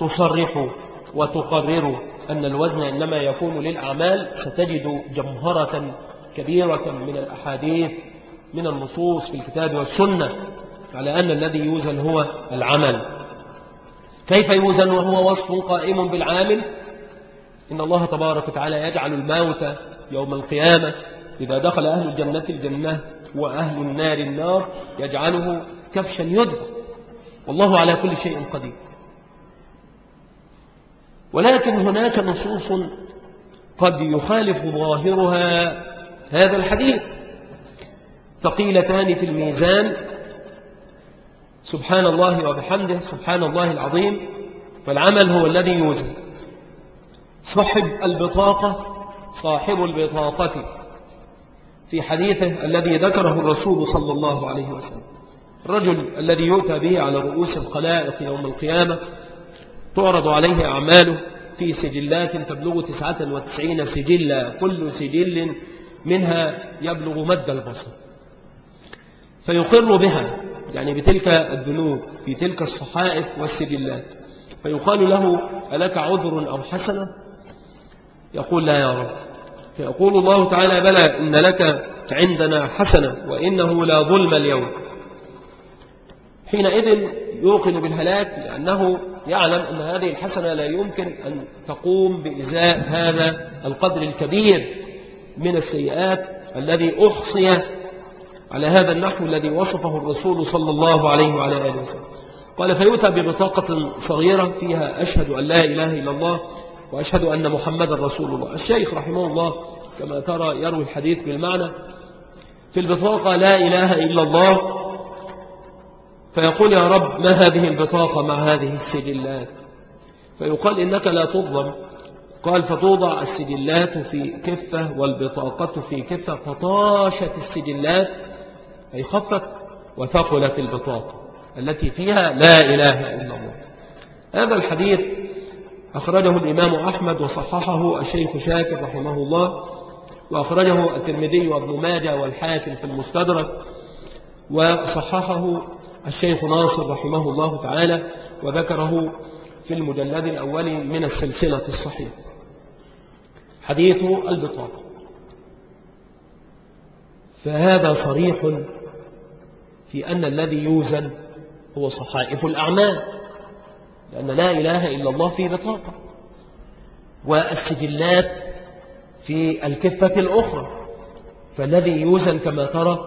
تصرح وتقرر أن الوزن إنما يكون للأعمال ستجد جمهرة كبيرة من الأحاديث من النصوص في الكتاب والسنة على أن الذي يوزن هو العمل. كيف يوزن وهو وصف قائم بالعامل؟ إن الله تبارك وتعالى يجعل الموت يوم القيامة. إذا دخل أهل الجنة الجنة وأهل النار النار يجعله كبشا يذبح. والله على كل شيء قدير. ولكن هناك نصوص قد يخالف ظاهرها هذا الحديث. ثقيلتان في الميزان. سبحان الله وبحمده سبحان الله العظيم. فالعمل هو الذي يوزن. صاحب البطاقة صاحب البطاقة. في حديثه الذي ذكره الرسول صلى الله عليه وسلم. الرجل الذي يؤتى به على رؤوس الخلائق يوم القيامة تعرض عليه أعماله في سجلات تبلغ تسعة وتسعين سجلا كل سجل منها يبلغ مد البصر. فيقر بها يعني بتلك الذنوب في تلك الصحائف والسجلات. فيقال له ألك عذر أو حسنة؟ يقول لا يا رب. فيقول الله تعالى بلى إن لك عندنا حسنة وإنه لا ظلم اليوم. حينئذ يوقن بالهلاك لأنه يعلم أن هذه الحسنة لا يمكن أن تقوم بإزاء هذا القدر الكبير من السيئات الذي أحصي على هذا النحو الذي وصفه الرسول صلى الله عليه وعلى آله وسلم. قال فيؤتى ببطاقة صغيرة فيها أشهد أن لا إله إلا الله وأشهد أن محمد رسول الله. الشيخ رحمه الله كما ترى يروي الحديث بالمعنى في البطاقة لا إله إلا الله فيقول يا رب ما هذه البطاقة مع هذه السجلات؟ فيقال إنك لا تظلم. قال فتوضع السجلات في كفة والبطاقة في كفة فطاشت السجلات أي خفت وثقلت البطاقة التي فيها لا إله إلا الله. هذا الحديث أخرجه الإمام أحمد وصححه الشيخ شاكر رحمه الله وأخرجه الترمذي وابن ماجه والحاكم في المستدرك وصححه الشيخ ناصر رحمه الله تعالى وذكره في المجلد الأول من السلسلة الصحيحة. حديث البطاقة فهذا صريح في أن الذي يوزن هو صحائف الأعمال لأن لا إله إلا الله في بطاقة والسجلات في الكفة الأخرى. فالذي يوزن كما ترى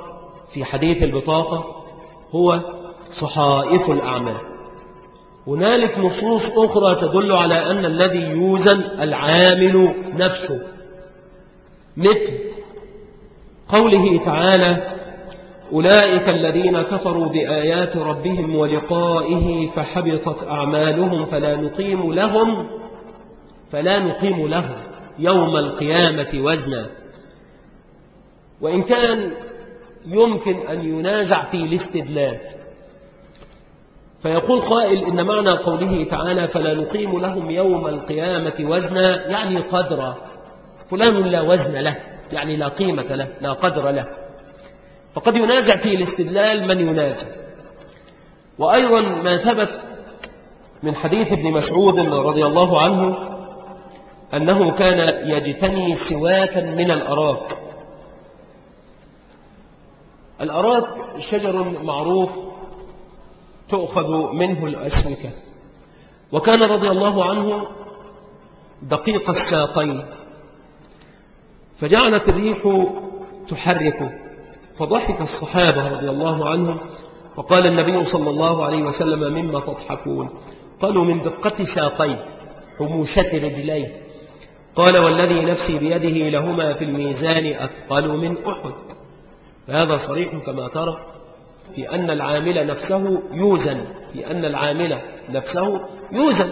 في حديث البطاقة هو صحائف الأعمال. هنالك نصوص أخرى تدل على أن الذي يوزن العامل نفسه. مثل قوله تعالى أولئك الذين كفروا بآيات ربهم ولقائه فحبطت أعمالهم فلا نقيم لهم فلا نقيم لهم يوم القيامة وزنا. وإن كان يمكن أن ينازع في الاستدلال فيقول قائل إن معنى قوله تعالى فلا نقيم لهم يوم القيامة وزنا يعني قدر. فلان لا وزن له يعني لا قيمة له لا قدر له. فقد ينازع في الاستدلال من ينازع. وأيضا ما ثبت من حديث ابن مسعود رضي الله عنه أنه كان يجتني سواكا من الأراك. الأراك شجر معروف تؤخذ منه الأسمكة وكان رضي الله عنه دقيق الساقين. فجعلت الريح تحركه فضحك الصحابة رضي الله عنهم. وقال النبي صلى الله عليه وسلم مما تضحكون؟ قالوا من دقة ساقيه حموشة رجليه قال والذي نفسي بيده لهما في الميزان أثقل من أحد. فهذا صريح كما ترى. في أن العامل نفسه يوزن في أن العامل نفسه يوزن.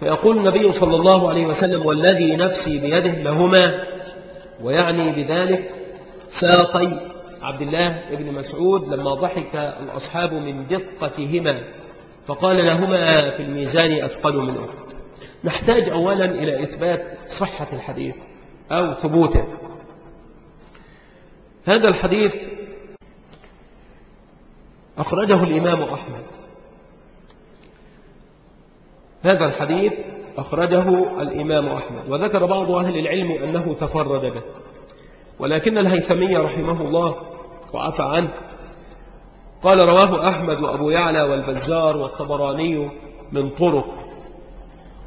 فيقول النبي صلى الله عليه وسلم والذي نفسي بيده لهما. ويعني بذلك ساقي عبد الله بن مسعود لما ضحك الأصحاب من دقتهما فقال لهما في الميزان أثقل من أحد. نحتاج أولا إلى إثبات صحة الحديث أو ثبوته. هذا الحديث أخرجه الإمام أحمد. هذا الحديث أخرجه الإمام أحمد. وذكر بعض أهل العلم أنه تفرد به. ولكن الهيثمية رحمه الله وعفى عنه. قال رواه أحمد وأبو يعلى والبزار والطبراني من طرق.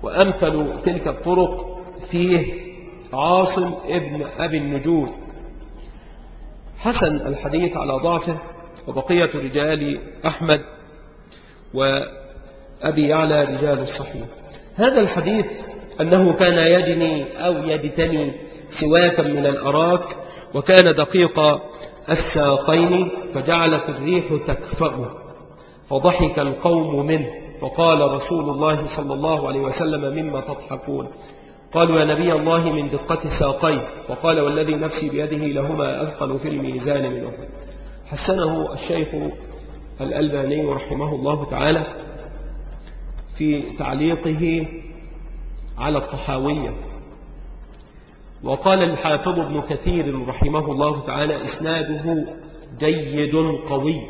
وأمثل تلك الطرق فيه عاصم ابن أبي النجود. حسن الحديث على ضعفه. وبقية رجال أحمد وأبي يعلى رجال الصحيح هذا الحديث أنه كان يجني أو يجتني سواكا من الأراك وكان دقيق الساقين فجعلت الريح تكفأ فضحك القوم منه فقال رسول الله صلى الله عليه وسلم مما تضحكون؟ قالوا يا نبي الله من دقة ساقين فقال والذي نفسي بيده لهما أثقل في الميزان منه حسنه الشيخ الألباني رحمه الله تعالى في تعليقه على الطحاوية. وقال الحافظ ابن كثير رحمه الله تعالى إسناده جيد قوي.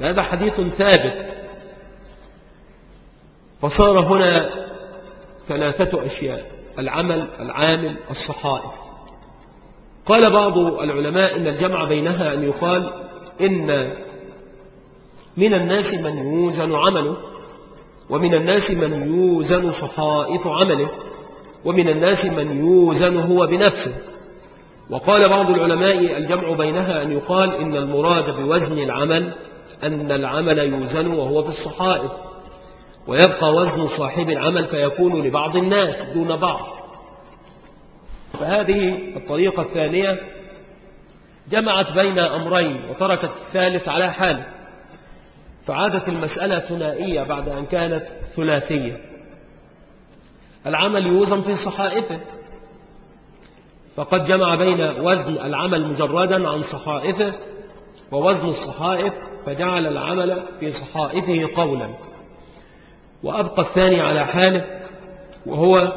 هذا حديث ثابت. فصار هنا ثلاثة أشياء العمل العامل الصحائف. قال بعض العلماء إن الجمع بينها أن يقال إن من الناس من يوزن عمله ومن الناس من يوزن صحائف عمله ومن الناس من يوزن هو بنفسه. وقال بعض العلماء الجمع بينها أن يقال إن المراد بوزن العمل أن العمل يوزن وهو في الصحائف. ويبقى وزن صاحب العمل فيكون لبعض الناس دون بعض. فهذه الطريقة الثانية جمعت بين أمرين وتركت الثالث على حال. فعادت المسألة ثنائية بعد أن كانت ثلاثية. العمل يوزن في صحائفه. فقد جمع بين وزن العمل مجردا عن صحائفه ووزن الصحائف فجعل العمل في صحائفه قولا. وأبقى الثاني على حاله وهو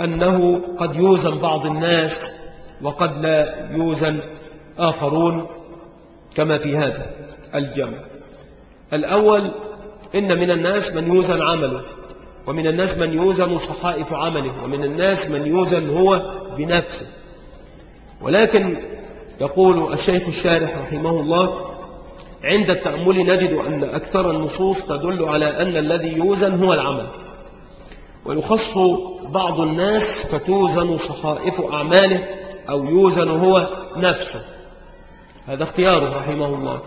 أنه قد يوزن بعض الناس وقد لا يوزن آخرون كما في هذا الجمع. الأول إن من الناس من يوزن عمله ومن الناس من يوزن صحائف عمله ومن الناس من يوزن هو بنفسه. ولكن يقول الشيخ الشارح رحمه الله عند التأمل نجد أن أكثر النصوص تدل على أن الذي يوزن هو العمل. ويخص بعض الناس فتوزن صحائف أعماله أو يوزن هو نفسه. هذا اختياره رحمه الله.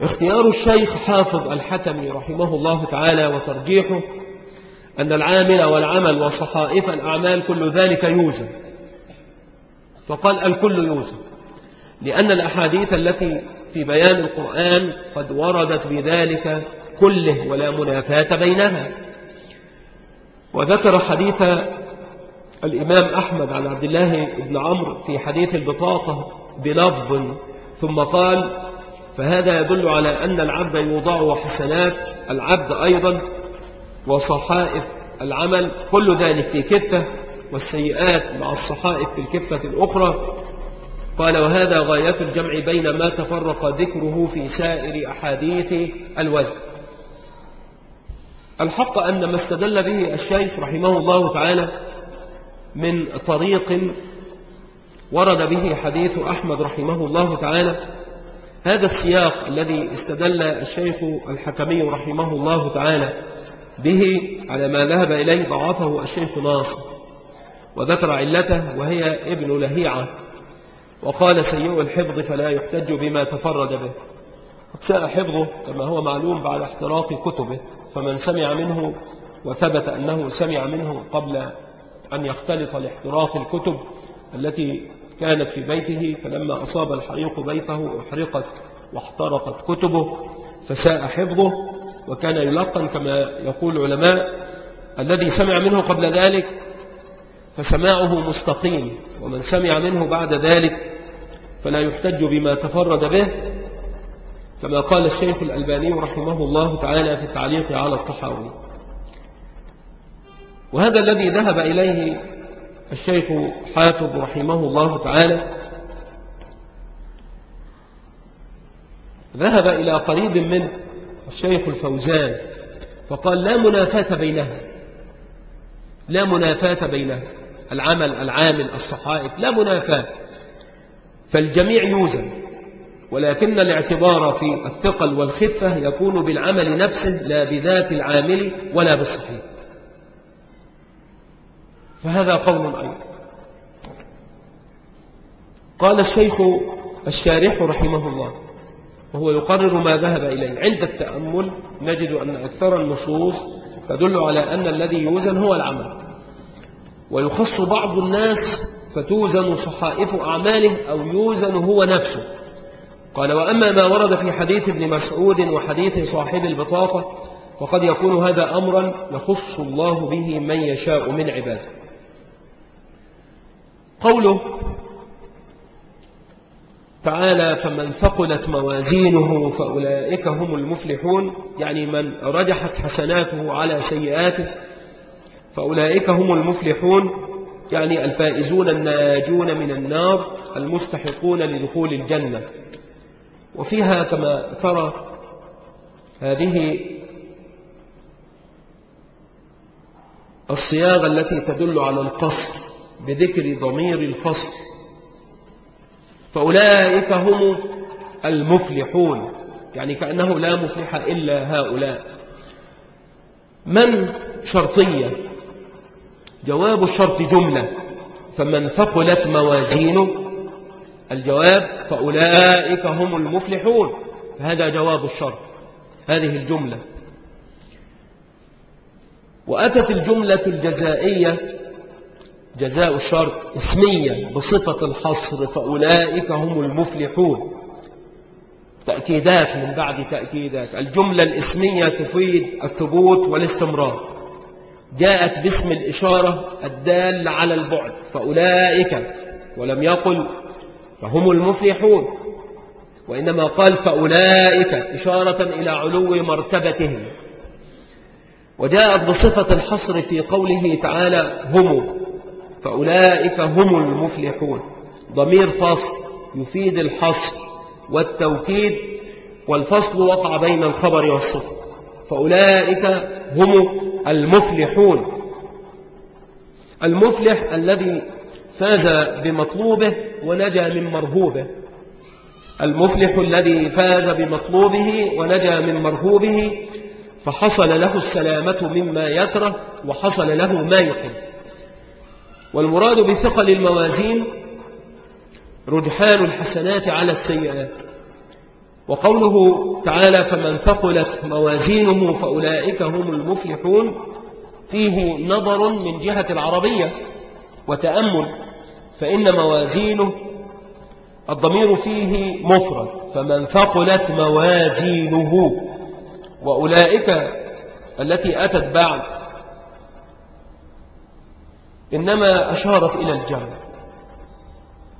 اختيار الشيخ حافظ الحكم رحمه الله تعالى وترجيحه أن العامل والعمل وصحائف الأعمال كل ذلك يوزن فقال الكل يوزن لأن الأحاديث التي في بيان القرآن قد وردت بذلك كله ولا منافاة بينها. وذكر حديث الإمام أحمد عن عبد الله بن عمرو في حديث البطاقة بلفظ ثم قال فهذا يدل على أن العبد يوضع حسنات العبد أيضا وصحائف العمل كل ذلك في كفة والسيئات مع الصحائف في الكفة الأخرى. قال وهذا غاية الجمع بين ما تفرق ذكره في سائر أحاديث الوزن. الحق أن ما استدل به الشيخ رحمه الله تعالى من طريق ورد به حديث أحمد رحمه الله تعالى. هذا السياق الذي استدل الشيخ الحكمي رحمه الله تعالى به على ما ذهب إليه ضعفه الشيخ ناصر وذكر علته وهي ابن لهيعة. وقال سيء الحفظ فلا يحتج بما تفرد به. قد ساء حفظه كما هو معلوم بعد احتراق كتبه فمن سمع منه وثبت أنه سمع منه قبل أن يختلط لاحتراق الكتب التي كانت في بيته فلما أصاب الحريق بيته أحرقت واحترقت كتبه فساء حفظه وكان يلقن كما يقول العلماء الذي سمع منه قبل ذلك فسماعه مستقيم ومن سمع منه بعد ذلك فلا يحتج بما تفرد به كما قال الشيخ الألباني رحمه الله تعالى في التعليق على الطحاوي. وهذا الذي ذهب إليه الشيخ حافظ رحمه الله تعالى ذهب إلى قريب من الشيخ الفوزان فقال لا منافاة بينها لا منافاة بينها العمل العامل الصحائف لا منافاة فالجميع يوزن ولكن الاعتبار في الثقل والخفة يكون بالعمل نفسه لا بذات العامل ولا بالصحيح. فهذا قول أيضا. قال الشيخ الشارح رحمه الله وهو يقرر ما ذهب إليه عند التأمل نجد أن أكثر النصوص تدل على أن الذي يوزن هو العمل ويخص بعض الناس فتوزن صحائف أعماله أو يوزن هو نفسه. قال وأما ما ورد في حديث ابن مسعود وحديث صاحب البطاقة فقد يكون هذا أمرا يخص الله به من يشاء من عباده. قوله تعالى فمن ثقلت موازينه فأولئك هم المفلحون يعني من رجحت حسناته على سيئاته فأولئك هم المفلحون يعني الفائزون الناجون من النار المستحقون لدخول الجنة. وفيها كما ترى هذه الصياغة التي تدل على القصر بذكر ضمير الفصل. فأولئك هم المفلحون يعني كأنه لا مفلح إلا هؤلاء. من شرطية؟ جواب الشرط جملة. فمن ثقلت موازينه الجواب فأولئك هم المفلحون. فهذا جواب الشرط هذه الجملة. وأتت الجملة الجزائية جزاء الشرط اسميا بصفة الحصر فأولئك هم المفلحون. تأكيدات من بعد تأكيدات. الجملة الاسمية تفيد الثبوت والاستمرار. جاءت باسم الإشارة الدال على البعد فأولئك ولم يقل فهم المفلحون. وإنما قال فأولئك إشارة إلى علو مرتبتهم. وجاءت بصفة الحصر في قوله تعالى هم. فأولئك هم المفلحون. ضمير فصل يفيد الحصر والتوكيد والفصل وقع بين الخبر والصفر فأولئك هم المفلحون. المفلح الذي فاز بمطلوبه ونجا من مرهوبه. المفلح الذي فاز بمطلوبه ونجا من مرهوبه فحصل له السلامة مما يكره وحصل له ما يحب والمراد بثقل الموازين رجحان الحسنات على السيئات. وقوله تعالى فمن ثقلت موازينه فأولئك هم المفلحون فيه نظر من جهة العربية وتأمل فإن موازينه الضمير فيه مفرد فمن ثقلت موازينه وأولئك التي أتت بعد إنما أشارت إلى الجمع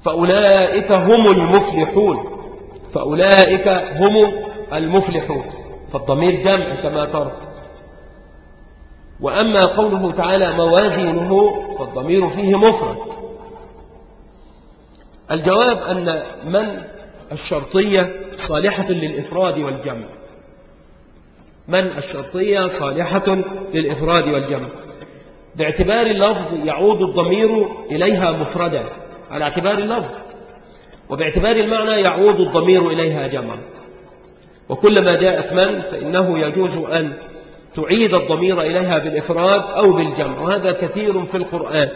فأولئك هم المفلحون. فأولئك هم المفلحون. فالضمير جمع كما ترى. وأما قوله تعالى موازينه فالضمير فيه مفرد. الجواب أن من الشرطية صالحة للإفراد والجمع. من الشرطية صالحة للإفراد والجمع. باعتبار اللفظ يعود الضمير إليها مفردا على اعتبار اللفظ. وباعتبار المعنى يعود الضمير إليها جمعا. وكلما جاءت من فإنه يجوز أن تعيد الضمير إليها بالإفراد أو بالجمع. وهذا كثير في القرآن.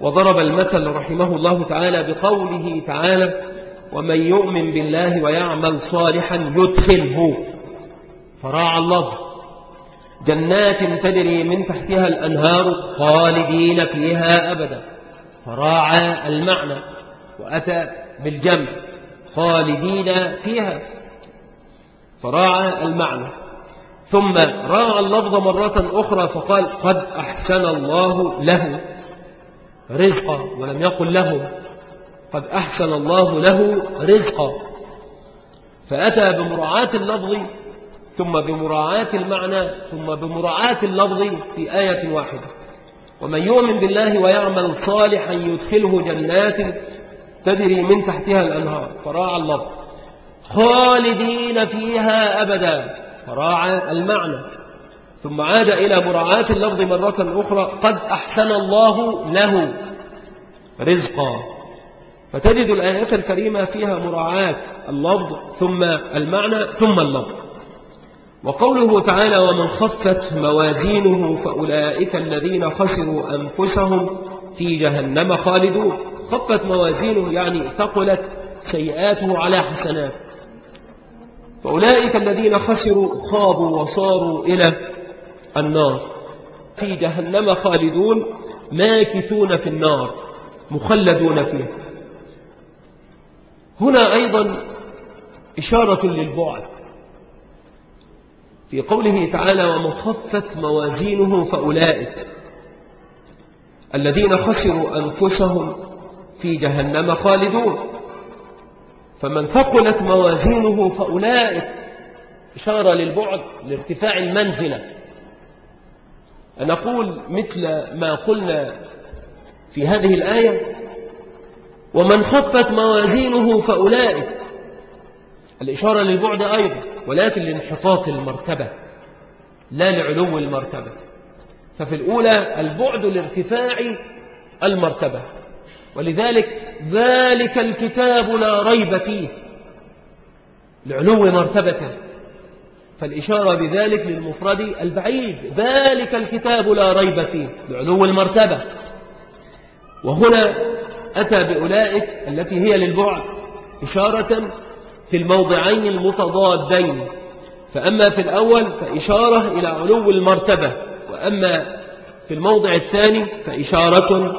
وضرب المثل رحمه الله تعالى بقوله تعالى ومن يؤمن بالله ويعمل صالحا يدخله. فراع اللفظ. جنات تجري من تحتها الأنهار خالدين فيها أبدا. فراعى المعنى وأتى بالجمع خالدين فيها. فراعى المعنى. ثم راعى اللفظ مرة أخرى فقال قد أحسن الله له رزقا ولم يقل له. قد أحسن الله له رزقا. فأتى بمراعاة اللفظ ثم بمراعاة المعنى ثم بمراعاة اللفظ في آية واحدة. ومن يؤمن بالله ويعمل صالحا يدخله جنات تجري من تحتها الأنهار. فراعى اللفظ. خالدين فيها أبدا. فراعى المعنى. ثم عاد إلى مراعاة اللفظ مرة أخرى. قد أحسن الله له رزقا. فتجد الآية الكريمة فيها مراعاة اللفظ ثم المعنى ثم اللفظ. وقوله تعالى ومن خفت موازينه فأولئك الذين خسروا أنفسهم في جهنم خالدون. خفت موازينه يعني ثقلت سيئاته على حسناته فأولئك الذين خسروا خابوا وصاروا إلى النار. في جهنم خالدون. ماكثون في النار. مخلدون فيها هنا أيضا إشارة للبعد في قوله تعالى ومن خفت موازينه فأولئك الذين خسروا أنفسهم في جهنم خالدون فمن ثقلت موازينه فأولئك إشارة للبعد لارتفاع المنزلة. نقول مثل ما قلنا في هذه الآية ومن خفت موازينه فأولئك الإشارة للبعد أيضا ولكن لانحطاط المرتبة لا لعلو المرتبة. ففي الأولى البعد لارتفاع المرتبة. ولذلك ذلك الكتاب لا ريب فيه لعلو مرتبته. فالإشارة بذلك للمفرد البعيد ذلك الكتاب لا ريب فيه لعلو المرتبة. وهنا أتى بأولئك التي هي للبعد إشارة في الموضعين المتضادين. فأما في الأول فإشارة إلى علو المرتبة وأما في الموضع الثاني فإشارة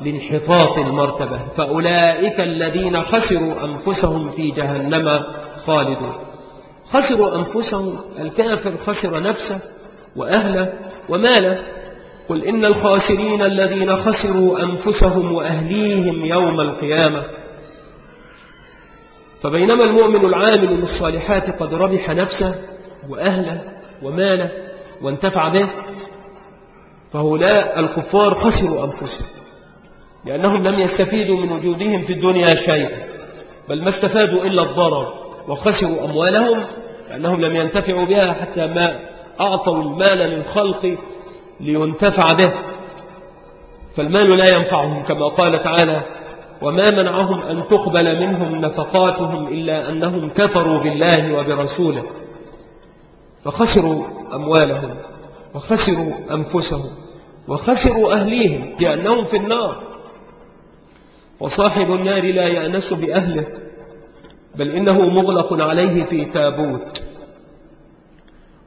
لانحطاط المرتبة. فأولئك الذين خسروا أنفسهم في جهنم خالدون. خسروا أنفسهم الكافر خسر نفسه وأهله وماله. قل إن الخاسرين الذين خسروا أنفسهم وأهليهم يوم القيامة. فبينما المؤمن العامل للصالحات قد ربح نفسه وأهله وماله وانتفع به فهؤلاء الكفار خسروا أنفسهم لأنهم لم يستفيدوا من وجودهم في الدنيا شيئا بل ما استفادوا إلا الضرر وخسروا أموالهم لأنهم لم ينتفعوا بها حتى ما أعطوا المال للخلق لينتفع به. فالمال لا ينفعهم كما قال تعالى وما منعهم أن تقبل منهم نفقاتهم إلا أنهم كفروا بالله وبرسوله. فخسروا أموالهم وخسروا أنفسهم وخسروا أهليهم لأنهم في النار. وصاحب النار لا يأنس بأهله بل إنه مغلق عليه في تابوت.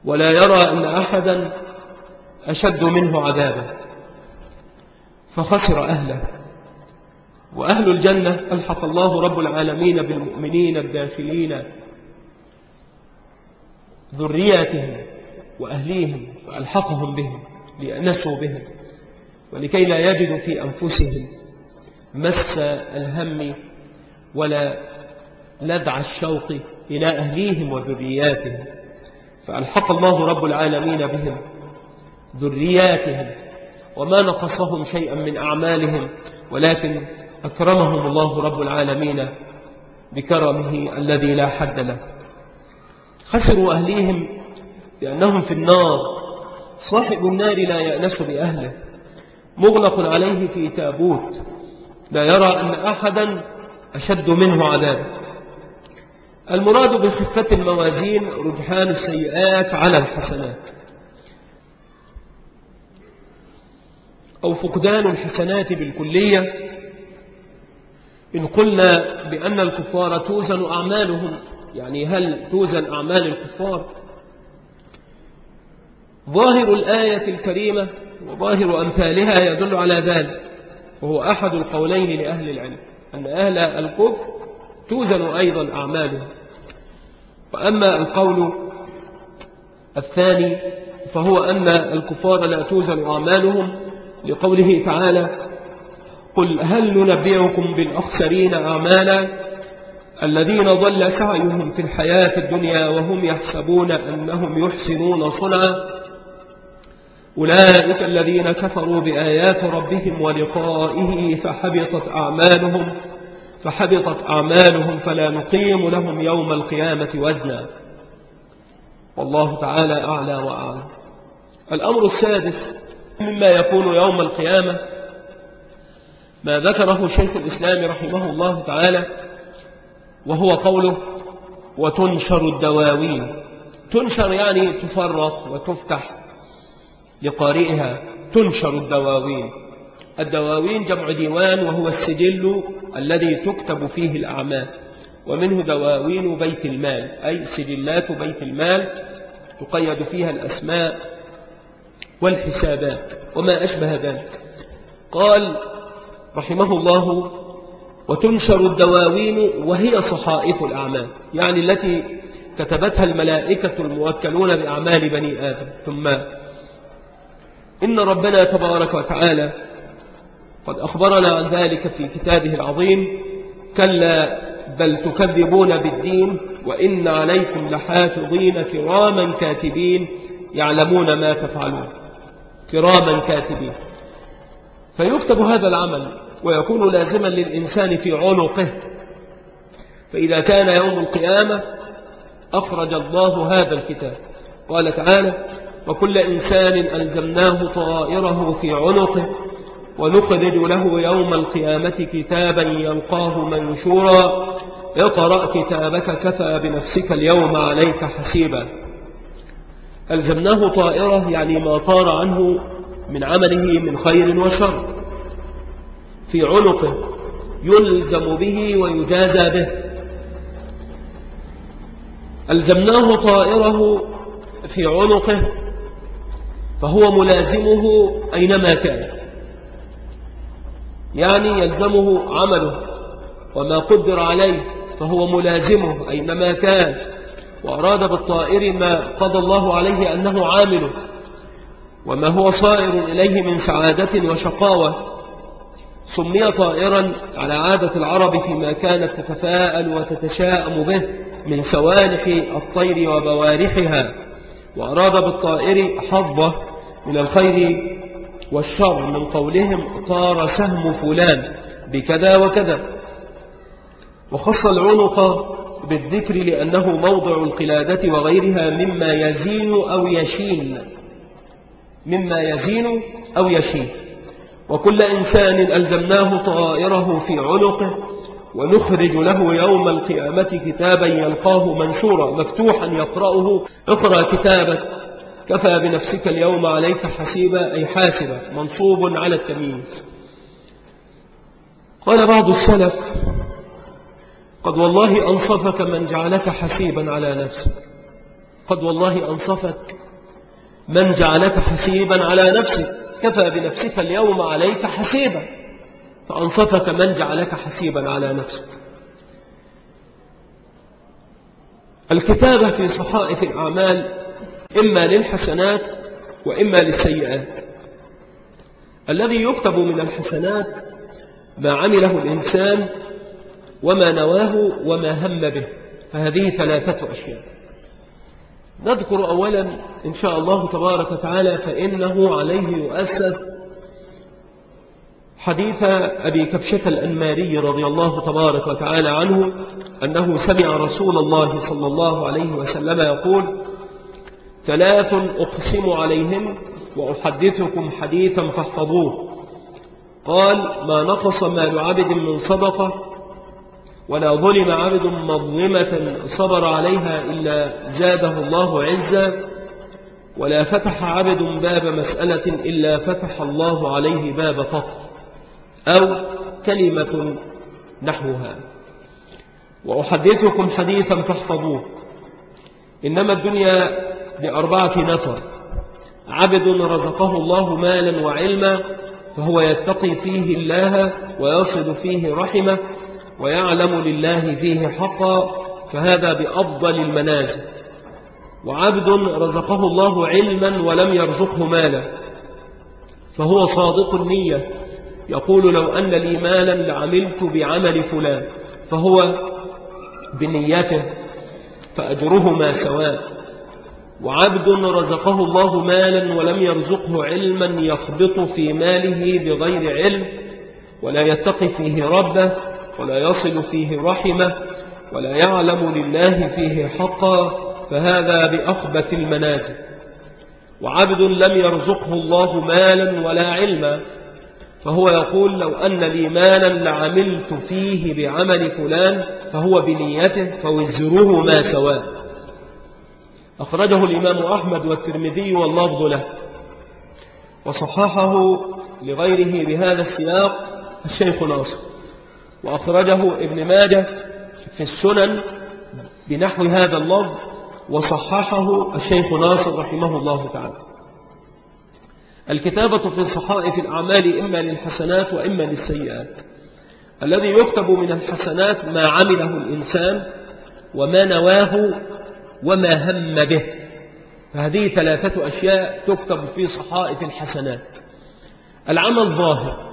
ولا يرى أن أحدا أشد منه عذابا. فخسر أهله. وأهل الجنة ألحق الله رب العالمين بالمؤمنين الداخلين ذرياتهم وأهليهم فألحقهم بهم ليأنسوا بهم ولكي لا يجدوا في أنفسهم مس الهم ولا لذع الشوق إلى أهليهم وذرياتهم فألحق الله رب العالمين بهم ذرياتهم وما نقصهم شيئا من أعمالهم ولكن أكرمهم الله رب العالمين بكرمه الذي لا حد له. خسروا أهليهم لأنهم في النار. صاحب النار لا يأنس بأهله. مغلق عليه في تابوت. لا يرى أن أحدا أشد منه عذاب. المراد بخفة الموازين رجحان السيئات على الحسنات. أو فقدان الحسنات بالكلية. إن قلنا بأن الكفار توزن أعمالهم يعني هل توزن أعمال الكفار؟ ظاهر الآية الكريمة وظاهر أمثالها يدل على ذلك وهو أحد القولين لأهل العلم أن أهل الكفر توزن أيضا أعمالهم. وأما القول الثاني فهو أن الكفار لا توزن أعمالهم لقوله تعالى قل هل ننبئكم بالأخسرين أعمالا الذين ضل سعيهم في الحياة الدنيا وهم يحسبون أنهم يحسنون صنعا أولئك الذين كفروا بآيات ربهم ولقائه فحبطت أعمالهم فحبطت أعمالهم فلا نقيم لهم يوم القيامة وزنا والله تعالى أعلى وأعلى الأمر السادس مما يكون يوم القيامة ما ذكره شيخ الإسلام رحمه الله تعالى وهو قوله وتنشر الدواوين. تنشر يعني تفرط وتفتح لقارئها. تنشر الدواوين. الدواوين جمع ديوان وهو السجل الذي تكتب فيه الأعمال. ومنه دواوين بيت المال أي سجلات بيت المال تقيد فيها الأسماء والحسابات. وما أشبه ذلك. قال رحمه الله وتنشر الدواوين وهي صحائف الأعمال يعني التي كتبتها الملائكة الموكلون بأعمال بني آدم. ثم إن ربنا تبارك وتعالى قد أخبرنا عن ذلك في كتابه العظيم كلا بل تكذبون بالدين وإن عليكم لحافظين كراما كاتبين يعلمون ما تفعلون. كراما كاتبين. فيكتب هذا العمل ويكون لازما للإنسان في عنقه. فإذا كان يوم القيامة أخرج الله هذا الكتاب. قال تعالى وكل إنسان ألزمناه طائره في عنقه ونخرج له يوم القيامة كتابا يلقاه منشورا. اقرأ كتابك كفى بنفسك اليوم عليك حسيبا. ألزمناه طائره يعني ما طار عنه من عمله من خير وشر. في عنقه يلزم به ويجازى به. ألزمناه طائره في عنقه فهو ملازمه أينما كان. يعني يلزمه عمله وما قدر عليه فهو ملازمه أينما كان. وأراد بالطائر ما قضى الله عليه أنه عامله. وما هو صائر إليه من سعادة وشقاوة. سمي طائرا على عادة العرب فيما كانت تتفاءل وتتشاءم به من سوانح الطير وبوارحها وأراد بالطائر حظه من الخير والشر. من قولهم طار سهم فلان بكذا وكذا. وخص العنق بالذكر لأنه موضع القلادة وغيرها مما يزين أو يشين مما يزين أو يشين. وكل إنسان ألزمناه طائره في عنقه ونخرج له يوم القيامة كتابا يلقاه منشورا مفتوحا يقرأه اقرأ كتابك. كفى بنفسك اليوم عليك حسيبا أي حاسبا منصوب على التمييز. قال بعض السلف قد والله أنصفك من جعلك حسيبا على نفسك. قد والله أنصفك من جعلك حسيبا على نفسك. كفى بنفسك اليوم عليك حسيبا فأنصفك من جعلك حسيبا على نفسك. الكتابة في صحائف الأعمال إما للحسنات وإما للسيئات. الذي يكتب من الحسنات ما عمله الإنسان وما نواه وما هم به فهذه ثلاثة أشياء. نذكر أولا إن شاء الله تبارك وتعالى فإنه عليه يؤسس حديث أبي كبشة الأنماري رضي الله تبارك وتعالى عنه أنه سمع رسول الله صلى الله عليه وسلم يقول ثلاث أقسم عليهم وأحدثكم حديثا فاحفظوه. قال ما نقص مال عبد من صدقة ولا ظلم عبد مظلمة صبر عليها إلا زاده الله عزا ولا فتح عبد باب مسألة إلا فتح الله عليه باب فقر أو كلمة نحوها. وأحدثكم حديثا فاحفظوه. إنما الدنيا لأربعة نفر. عبد رزقه الله مالا وعلما فهو يتقي فيه الله ويصل فيه رحمه ويعلم لله فيه حقا فهذا بأفضل المنازل. وعبد رزقه الله علما ولم يرزقه مالا. فهو صادق النية. يقول لو أن لي مالا لعملت بعمل فلان فهو بنيته فأجرهما سواء وعبد رزقه الله مالا ولم يرزقه علما يخبط في ماله بغير علم ولا يتقي فيه ربه ولا يصل فيه رحمة ولا يعلم لله فيه حقا فهذا بأخبث المنازل. وعبد لم يرزقه الله مالا ولا علما فهو يقول لو أن لي مالا لعملت فيه بعمل فلان فهو بنيته فوزره ما سواء أخرجه الإمام أحمد والترمذي واللفظ له. وصححه لغيره بهذا السياق الشيخ ناصر. وأخرجه ابن ماجه في السنن بنحو هذا اللفظ وصححه الشيخ ناصر رحمه الله تعالى. الكتابة في صحائف الأعمال إما للحسنات وإما للسيئات. الذي يكتب من الحسنات ما عمله الإنسان وما نواه وما هم به. فهذه ثلاثة أشياء تكتب في صحائف الحسنات. العمل ظاهر.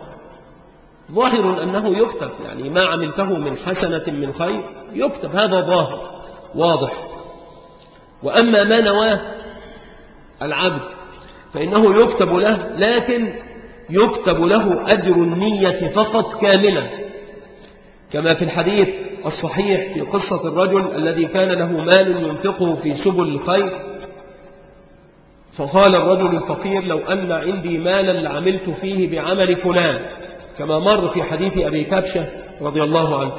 ظاهر أنه يكتب يعني ما عملته من حسنة من خير يكتب هذا ظاهر واضح. وأما ما نواه العبد فإنه يكتب له لكن يكتب له أجر النية فقط كاملا كما في الحديث الصحيح في قصة الرجل الذي كان له مال ينفقه في سبل الخير فقال الرجل الفقير لو أن عندي مالا لعملت فيه بعمل فلان. كما مر في حديث أبي كبشة رضي الله عنه.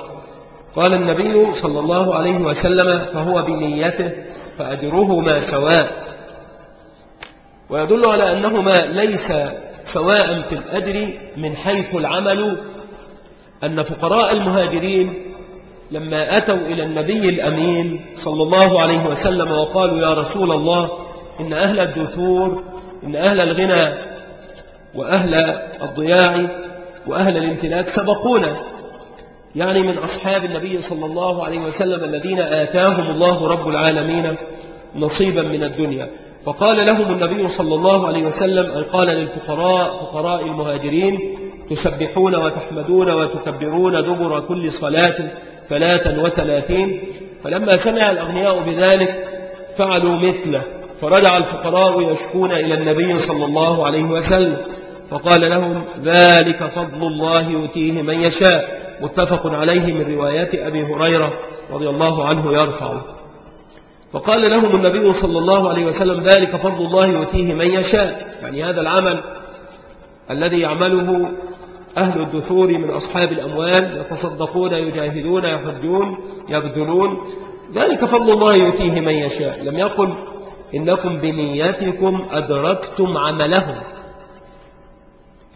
قال النبي صلى الله عليه وسلم فهو بنيته فأجرهما سواء. ويدل على أنهما ليس سواء في الأجر من حيث العمل. أن فقراء المهاجرين لما أتوا إلى النبي الأمين صلى الله عليه وسلم وقالوا يا رسول الله إن أهل الدثور إن أهل الغنى وأهل الضياع وأهل الامتلاك سبقونا يعني من أصحاب النبي صلى الله عليه وسلم الذين آتاهم الله رب العالمين نصيبا من الدنيا. فقال لهم النبي صلى الله عليه وسلم أن قال للفقراء فقراء المهاجرين تسبحون وتحمدون وتكبرون دبر كل صلاة ثلاثا وثلاثين. فلما سمع الأغنياء بذلك فعلوا مثله فرجع الفقراء يشكون إلى النبي صلى الله عليه وسلم. فقال لهم ذلك فضل الله يؤتيه من يشاء. متفق عليه من روايات أبي هريرة رضي الله عنه يرفعه فقال لهم النبي صلى الله عليه وسلم ذلك فضل الله يؤتيه من يشاء. يعني هذا العمل الذي يعمله أهل الدثور من أصحاب الأموال يتصدقون يجاهدون يحجون يبذلون. ذلك فضل الله يؤتيه من يشاء. لم يقل إنكم بنياتكم أدركتم عملهم.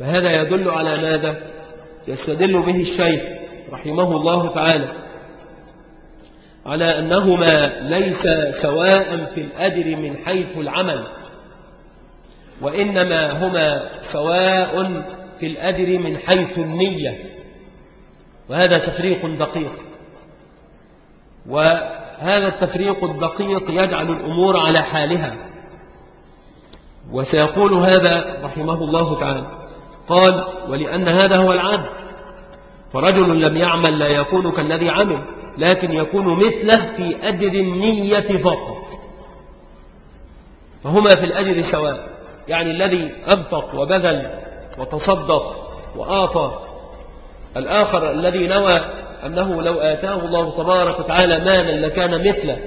فهذا يدل على ماذا؟ يستدل به الشيخ رحمه الله تعالى على أنهما ليس سواء في الأجر من حيث العمل وإنما هما سواء في الأجر من حيث النية وهذا تفريق دقيق. وهذا التفريق الدقيق يجعل الأمور على حالها. وسيقول هذا رحمه الله تعالى قال ولأن هذا هو العدل. فرجل لم يعمل لا يكون كالذي عمل لكن يكون مثله في أجر النية فقط. فهما في الأجر سواء يعني الذي أنفق وبذل وتصدق وآطى الآخر الذي نوى أنه لو آتاه الله تبارك وتعالى مالا لكان مثله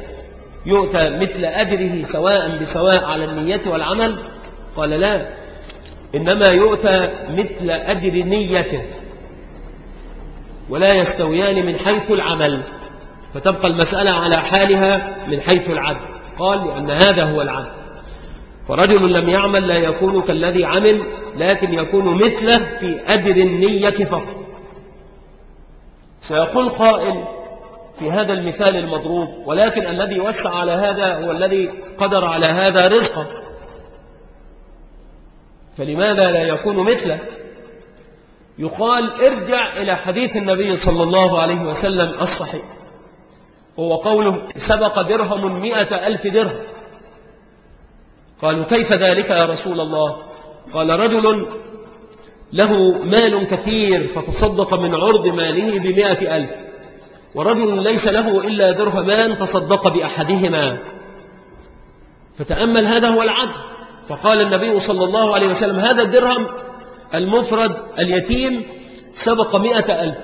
يؤتى مثل أجره سواء بسواء على النية والعمل؟ قال لا. إنما يؤتى مثل أجر نيته ولا يستويان من حيث العمل فتبقى المسألة على حالها من حيث العدل قال لأن هذا هو العدل فرجل لم يعمل لا يكون كالذي عمل لكن يكون مثله في أجر النية فقط. سيقول قائل في هذا المثال المضروب ولكن الذي وسع على هذا هو الذي قدر على هذا رزقا فلماذا لا يكون مثله؟ يقال ارجع إلى حديث النبي صلى الله عليه وسلم الصحيح. هو قوله سبق درهم مئة ألف درهم. قالوا كيف ذلك يا رسول الله؟ قال رجل له مال كثير فتصدق من عرض ماله بمئة ألف. ورجل ليس له إلا درهمان تصدق بأحدهما. فتأمل هذا هو العدل. فقال النبي صلى الله عليه وسلم هذا الدرهم المفرد اليتيم سبق مئة ألف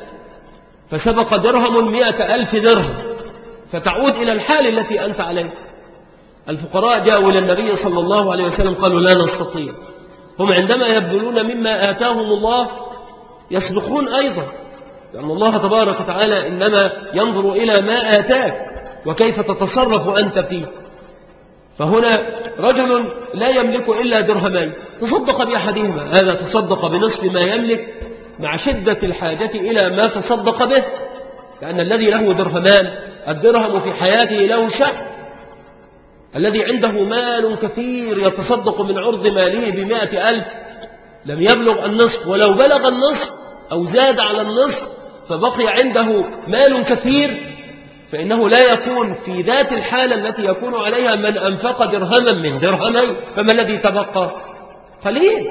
فسبق درهم مئة ألف درهم فتعود إلى الحال التي أنت عليه الفقراء جاءوا إلى النبي صلى الله عليه وسلم قالوا لا نستطيع. هم عندما يبذلون مما آتاهم الله يصدقون أيضا. لأن الله تبارك وتعالى إنما ينظر إلى ما آتاك وكيف تتصرف أنت فيه. فهنا رجل لا يملك إلا درهمين تصدق بأحدهما هذا تصدق بنصف ما يملك مع شدة الحاجة إلى ما تصدق به لأن الذي له درهمان الدرهم في حياته له شأن الذي عنده مال كثير يتصدق من عرض ماله بمائة ألف لم يبلغ النصف ولو بلغ النصف أو زاد على النصف فبقي عنده مال كثير فإنه لا يكون في ذات الحالة التي يكون عليها من أنفق درهما من درهمين فما الذي تبقى؟ قليل.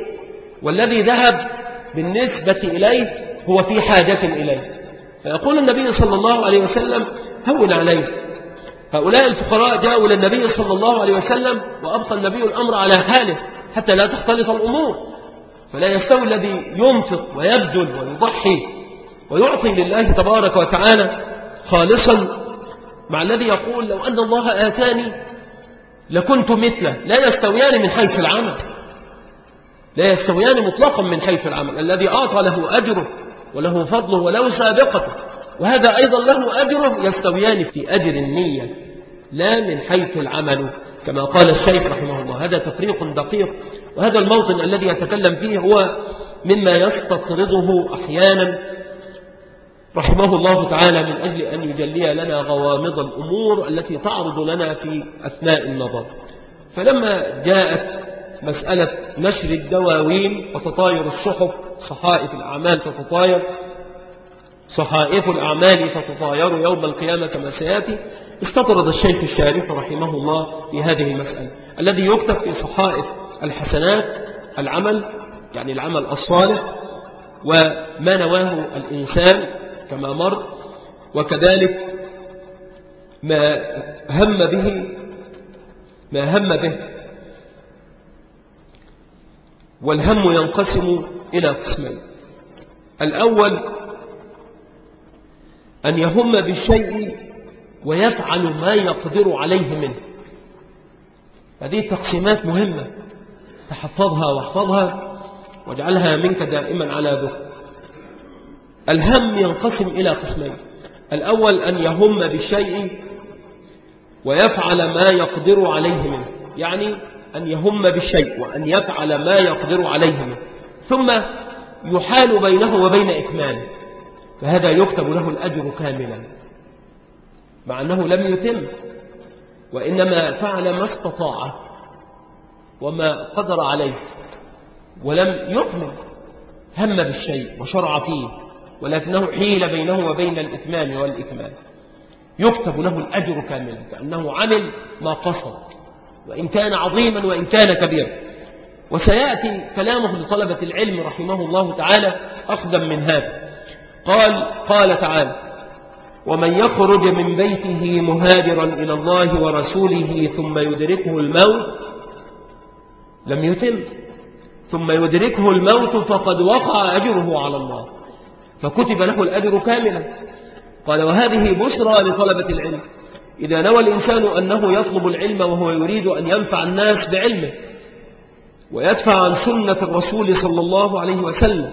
والذي ذهب بالنسبة إليه هو في حاجة إليه. فيقول النبي صلى الله عليه وسلم هون عليه. هؤلاء الفقراء جاءوا إلى النبي صلى الله عليه وسلم وأبقى النبي الأمر على حاله حتى لا تختلط الأمور. فلا يستوي الذي ينفق ويبذل ويضحي ويعطي لله تبارك وتعالى خالصا مع الذي يقول لو أن الله آتاني لكنت مثله لا يستويان من حيث العمل. لا يستويان مطلقا من حيث العمل. الذي أعطى له أجره وله فضله وله سابقته وهذا أيضا له أجره يستويان في أجر النية لا من حيث العمل. كما قال الشيخ رحمه الله هذا تفريق دقيق وهذا الموطن الذي يتكلم فيه هو مما يستطرده أحيانا رحمه الله تعالى من أجل أن يجلي لنا غوامض الأمور التي تعرض لنا في أثناء النظر. فلما جاءت مسألة نشر الدواوين وتطاير الصحف صحائف الأعمال تتطاير صحائف الأعمال تتطاير يوم القيامة كما سيأتي استطرد الشيخ الشارف رحمه الله في هذه المسألة الذي يكتب في صحائف الحسنات العمل يعني العمل الصالح وما نواه الإنسان كما مر وكذلك ما هم به ما هم به. والهم ينقسم إلى قسمين. الأول أن يهم بالشيء ويفعل ما يقدر عليه منه. هذه تقسيمات مهمة. تحفظها واحفظها واجعلها منك دائما على ذكر. الهم ينقسم إلى قسمين. الأول أن يهم بالشيء ويفعل ما يقدر عليه منه. يعني أن يهم بالشيء وأن يفعل ما يقدر عليه منه. ثم يحال بينه وبين إكماله. فهذا يكتب له الأجر كاملا. مع أنه لم يتم. وإنما فعل ما استطاع وما قدر عليه. ولم يكمل. هم بالشيء وشرع فيه. ولكنه حيل بينه وبين الإتمام والإكمال. يكتب له الأجر كاملا كأنه عمل ما قصد. وإن كان عظيما وإن كان كبيرا. وسيأتي كلامه لطلبة العلم رحمه الله تعالى أقدم من هذا. قال قال تعالى ومن يخرج من بيته مهاجرا إلى الله ورسوله ثم يدركه الموت لم يتم. ثم يدركه الموت فقد وقع أجره على الله. فكتب له الأجر كاملا. قال وهذه بشرى لطلبة العلم. إذا نوى الإنسان أنه يطلب العلم وهو يريد أن ينفع الناس بعلمه ويدفع عن سنة الرسول صلى الله عليه وسلم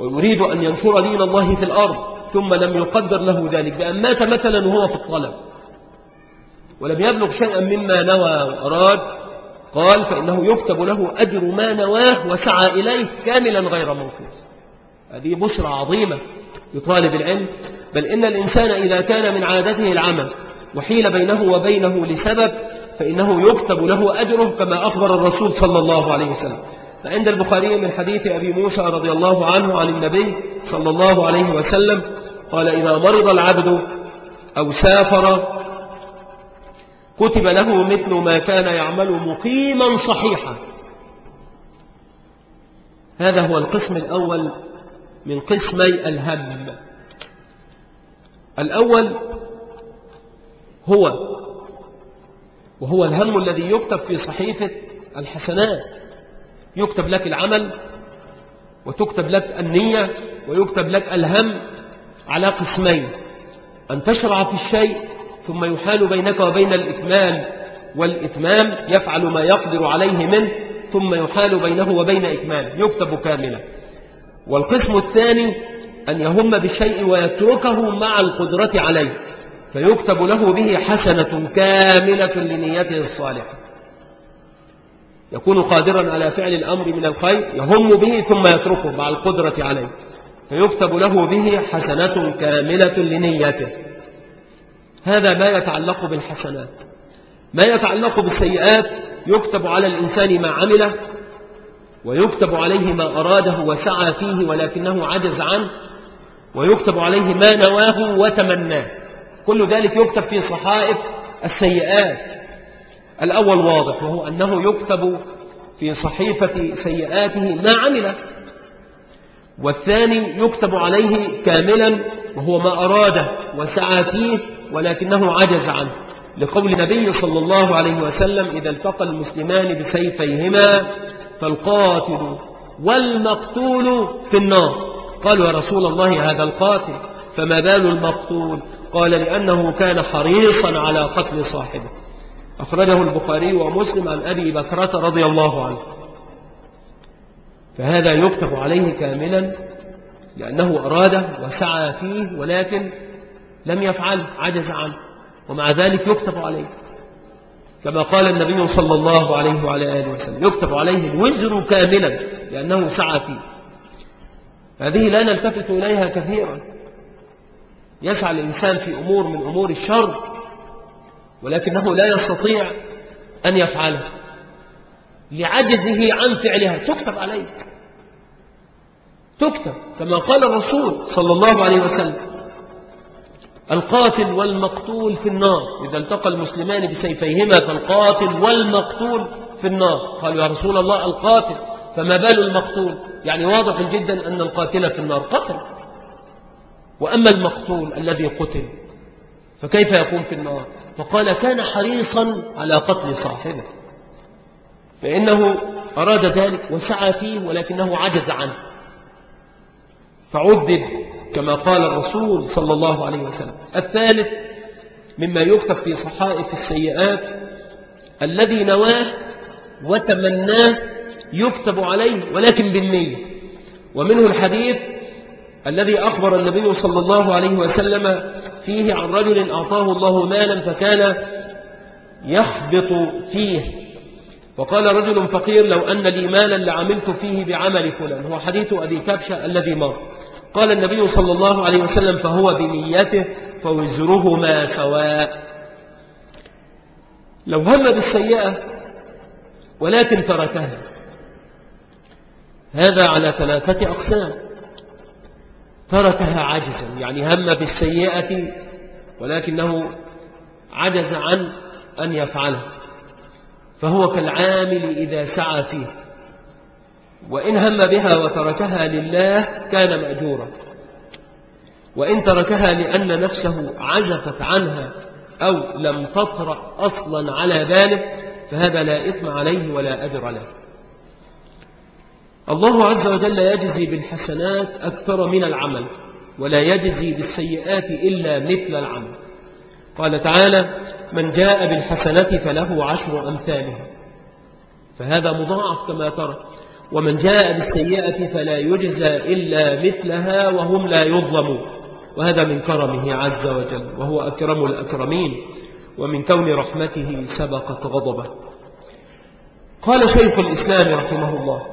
ويريد أن ينشر دين الله في الأرض ثم لم يقدر له ذلك. بأن مات مثلا وهو في الطلب. ولم يبلغ شيئا مما نوى وأراد قال فإنه يكتب له أجر ما نواه وسعى إليه كاملا غير منقوص هذه بشرى عظيمة لطالب العلم بل إن الإنسان إذا كان من عادته العمل وحيل بينه وبينه لسبب فإنه يكتب له أجره كما أخبر الرسول صلى الله عليه وسلم. فعند البخاري من حديث أبي موسى رضي الله عنه عن النبي صلى الله عليه وسلم قال إذا مرض العبد أو سافر كتب له مثل ما كان يعمل مقيما صحيحا. هذا هو القسم الأول من قسمي الهم. الأول هو وهو الهم الذي يكتب في صحيفة الحسنات. يكتب لك العمل وتكتب لك النية ويكتب لك الهم على قسمين أن تشرع في الشيء ثم يحال بينك وبين الإكمال والإتمام يفعل ما يقدر عليه منه ثم يحال بينه وبين إكمال. يكتب كاملا. والقسم الثاني أن يهم بالشيء ويتركه مع القدرة عليه فيكتب له به حسنة كاملة لنيته الصالحة. يكون قادرا على فعل الأمر من الخير يهم به ثم يتركه مع القدرة عليه فيكتب له به حسنة كاملة لنيته. هذا ما يتعلق بالحسنات. ما يتعلق بالسيئات يكتب على الإنسان ما عمله ويكتب عليه ما أراده وسعى فيه ولكنه عجز عنه ويكتب عليه ما نواه وتمناه. كل ذلك يكتب في صحائف السيئات. الأول واضح وهو أنه يكتب في صحيفة سيئاته ما عمله والثاني يكتب عليه كاملا وهو ما أراده وسعى فيه ولكنه عجز عنه. لقول النبي صلى الله عليه وسلم إذا التقى المسلمان بسيفيهما فالقاتل والمقتول في النار. قالوا يا رسول الله هذا القاتل فما بال المقتول؟ قال لأنه كان حريصا على قتل صاحبه. أخرجه البخاري ومسلم عن أبي بكرة رضي الله عنه. فهذا يكتب عليه كاملا لأنه أراد وسعى فيه ولكن لم يفعل عجز عنه. ومع ذلك يكتب عليه. كما قال النبي صلى الله عليه وعلى آله وسلم يكتب عليه الوزر كاملا لأنه سعى فيه. هذه لا نلتفت إليها كثيرا. يسعى الإنسان في أمور من أمور الشر ولكنه لا يستطيع أن يفعلها. لعجزه عن فعلها. تكتب عليك. تكتب كما قال الرسول صلى الله عليه وسلم. القاتل والمقتول في النار. إذا التقى المسلمان بسيفيهما فالقاتل والمقتول في النار. قالوا يا رسول الله القاتل. فما بال المقتول؟ يعني واضح جدا أن القاتل في النار قتل. وأما المقتول الذي قتل فكيف يكون في النار؟ فقال كان حريصا على قتل صاحبه فإنه أراد ذلك وسعى فيه ولكنه عجز عنه فعذب. كما قال الرسول صلى الله عليه وسلم. الثالث مما يكتب في صحائف السيئات الذي نواه وتمناه يكتب عليه ولكن بالنية. ومنه الحديث الذي أخبر النبي صلى الله عليه وسلم فيه عن رجل أعطاه الله مالا فكان يخبط فيه. وقال رجل فقير لو أن لي مالا لعملت فيه بعمل فلان. هو حديث أبي كبشة الذي مر. قال النبي صلى الله عليه وسلم فهو بنيته فوزرهما سواء. لو هم بالسيئة ولكن تركها. هذا على ثلاثة أقسام. تركها عجزا يعني هم بالسيئة ولكنه عجز عن أن يفعله فهو كالعامل إذا سعى فيه. وإن هم بها وتركها لله كان مأجورا. وإن تركها لأن نفسه عزفت عنها أو لم تطرأ أصلا على ذلك فهذا لا إثم عليه ولا أجر له. الله عز وجل يجزي بالحسنات أكثر من العمل ولا يجزي بالسيئات إلا مثل العمل. قال تعالى من جاء بالحسنة فله عشر أمثالها فهذا مضاعف كما ترى. ومن جاء بالسيئة فلا يجزى إلا مثلها وهم لا يظلمون. وهذا من كرمه عز وجل وهو أكرم الأكرمين ومن كون رحمته سبقت غضبه. قال شيخ الإسلام رحمه الله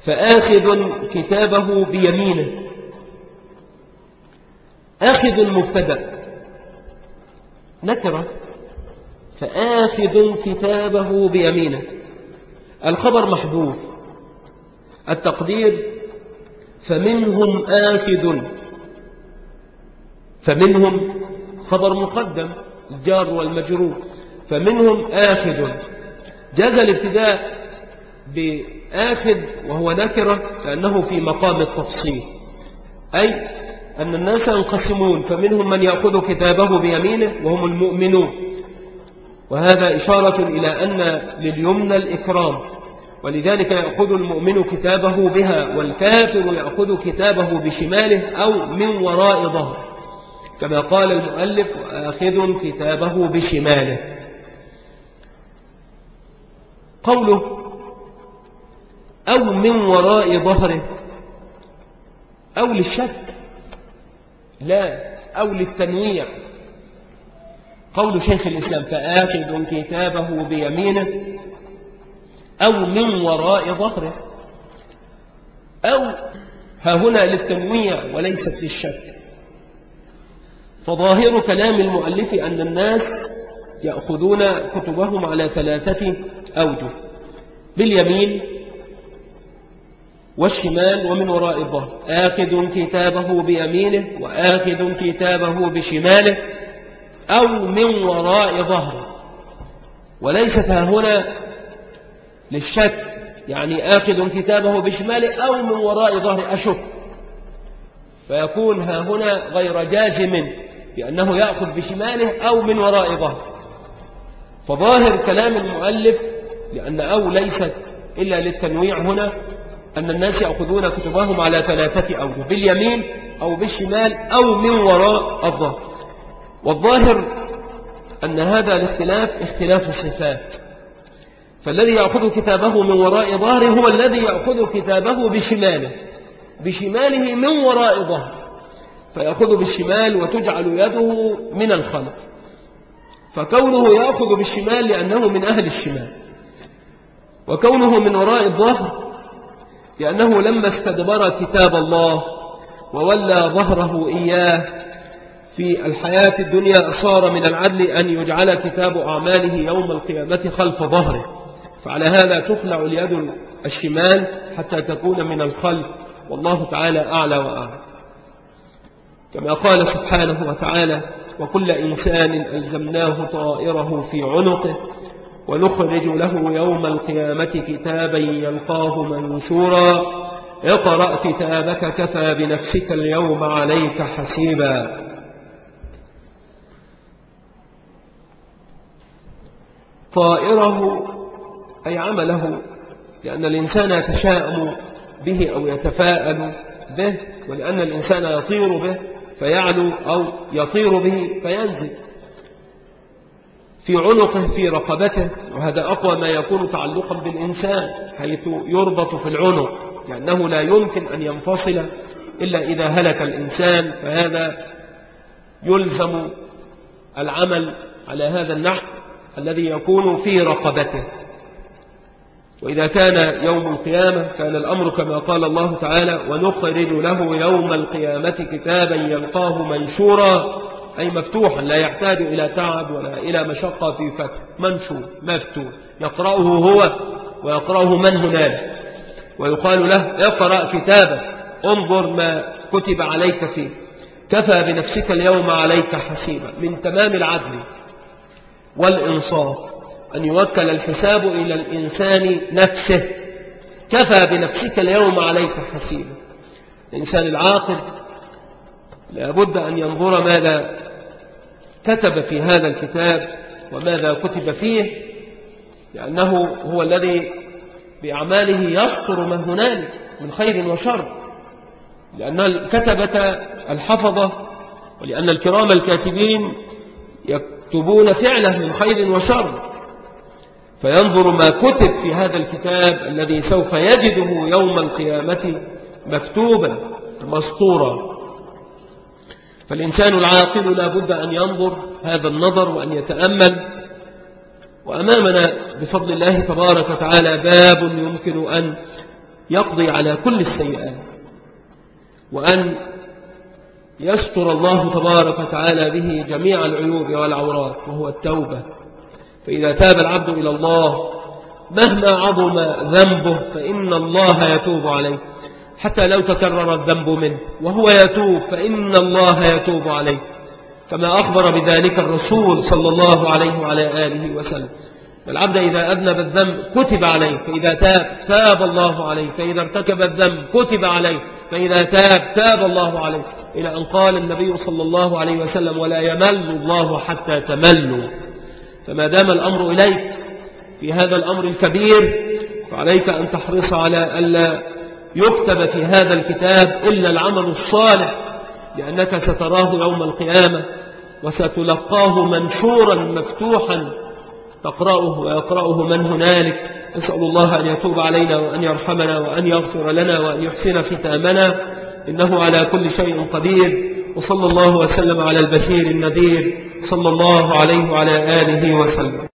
فآخذ كتابه بيمينه. آخذ مبتدأ. نكرة. فآخذ كتابه بيمينه. الخبر محذوف. التقدير فمنهم آخذ فمنهم خبر مقدم الجار والمجرور فمنهم آخذ. جاز الابتداء بآخذ وهو نكرة لأنه في مقام التفصيل أي أن الناس ينقسمون فمنهم من يأخذ كتابه بيمينه وهم المؤمنون. وهذا إشارة إلى أن لليمنى الإكرام. ولذلك يأخذ المؤمن كتابه بها والكافر يأخذ كتابه بشماله أو من وراء ظهر. كما قال المؤلف وآخذ كتابه بشماله. قوله أو من وراء ظهره. أو للشك. لا أو للتنويع. قول شيخ الإسلام فآخذ كتابه بيمينه. أو من وراء ظهره. أو ها هنا للتنويع وليست للشك فظاهر كلام المؤلف أن الناس يأخذون كتبهم على ثلاثة أوجه باليمين والشمال ومن وراء الظهر. آخذ كتابه بيمينه وآخذ كتابه بشماله أو من وراء ظهره. وليست هنا للشك يعني آخذ كتابه بشماله أو من وراء ظهره أشك. فيكون ها هنا غير جازم بأنه يأخذ بشماله أو من وراء ظهره فظاهر كلام المؤلف لأن أو ليست إلا للتنويع هنا أن الناس يأخذون كتبهم على ثلاثة أوجه باليمين أو بالشمال أو من وراء الظهر. والظاهر أن هذا الاختلاف اختلاف الصفات. فالذي يأخذ كتابه من وراء ظهره هو الذي يأخذ كتابه بشماله. بشماله من وراء ظهره. فيأخذ بالشمال وتجعل يده من الخلف فكونه يأخذ بالشمال لأنه من أهل الشمال. وكونه من وراء الظهر لأنه لما استدبر كتاب الله وولى ظهره إياه في الحياة الدنيا صار من العدل أن يجعل كتاب أعماله يوم القيامة خلف ظهره. فعلى هذا تخلع اليد الشمال حتى تكون من الخلف. والله تعالى أعلى وأعلى. كما قال سبحانه وتعالى وكل إنسان ألزمناه طائره في عنقه ونخرج له يوم القيامة كتابا يلقاه منشورا اقرأ كتابك كفى بنفسك اليوم عليك حسيبا. طائره أي عمله لأن الإنسان يتشاءم به أو يتفاءل به ولأن الإنسان يطير به فيعلو أو يطير به فينزل. في عنقه في رقبته وهذا أقوى ما يكون تعلقا بالإنسان حيث يربط في العنق لأنه لا يمكن أن ينفصل إلا إذا هلك الإنسان فهذا يلزم العمل على هذا النحو الذي يكون في رقبته. وإذا كان يوم القيامة كان الأمر كما قال الله تعالى ونخرج له يوم القيامة كتابا يلقاه منشورا أي مفتوحا لا يحتاج إلى تعب ولا إلى مشقة في فتح. منشور مفتوح. يقرأه هو ويقرأه من هنالك ويقال له اقرأ كتابه انظر ما كتب عليك فيه. كفى بنفسك اليوم عليك حسيبا. من تمام العدل والإنصاف. أن يوكل الحساب إلى الإنسان نفسه. كفى بنفسك اليوم عليك حسيبا. الإنسان العاقل لابد أن ينظر ماذا كتب في هذا الكتاب وماذا كتب فيه لأنه هو الذي بأعماله يسطر ما هنالك من خير وشر. لأن الكتبة الحفظة ولأن الكرام الكاتبين يكتبون فعله من خير وشر. فينظر ما كتب في هذا الكتاب الذي سوف يجده يوم القيامة مكتوبا مسطورا فالإنسان العاقل لا بد أن ينظر هذا النظر وأن يتأمل. وأمامنا بفضل الله تبارك وتعالى باب يمكن أن يقضي على كل السيئات. وأن يستر الله تبارك وتعالى به جميع العيوب والعورات وهو التوبة. فإذا تاب العبد إلى الله مهما عظم ذنبه فإن الله يتوب عليه. حتى لو تكرر الذنب منه وهو يتوب فإن الله يتوب عليه. كما أخبر بذلك الرسول صلى الله عليه وعلى آله وسلم. العبد إذا أذنب الذنب كتب عليه فإذا تاب تاب الله عليه. فإذا ارتكب الذنب كتب عليه. فإذا تاب تاب الله عليه. إلى أن قال النبي صلى الله عليه وسلم ولا يمل الله حتى تملوا. فما دام الأمر إليك في هذا الأمر الكبير فعليك أن تحرص على ألا يكتب في هذا الكتاب إلا العمل الصالح لأنك ستراه يوم القيامة وستلقاه منشورا مفتوحا تقرأه ويقرأه من هنالك. نسأل الله أن يتوب علينا وأن يرحمنا وأن يغفر لنا وأن يحسن ختامنا إنه على كل شيء قدير. وصلى الله وسلم على البشير النذير صلى الله عليه وعلى آله وسلم.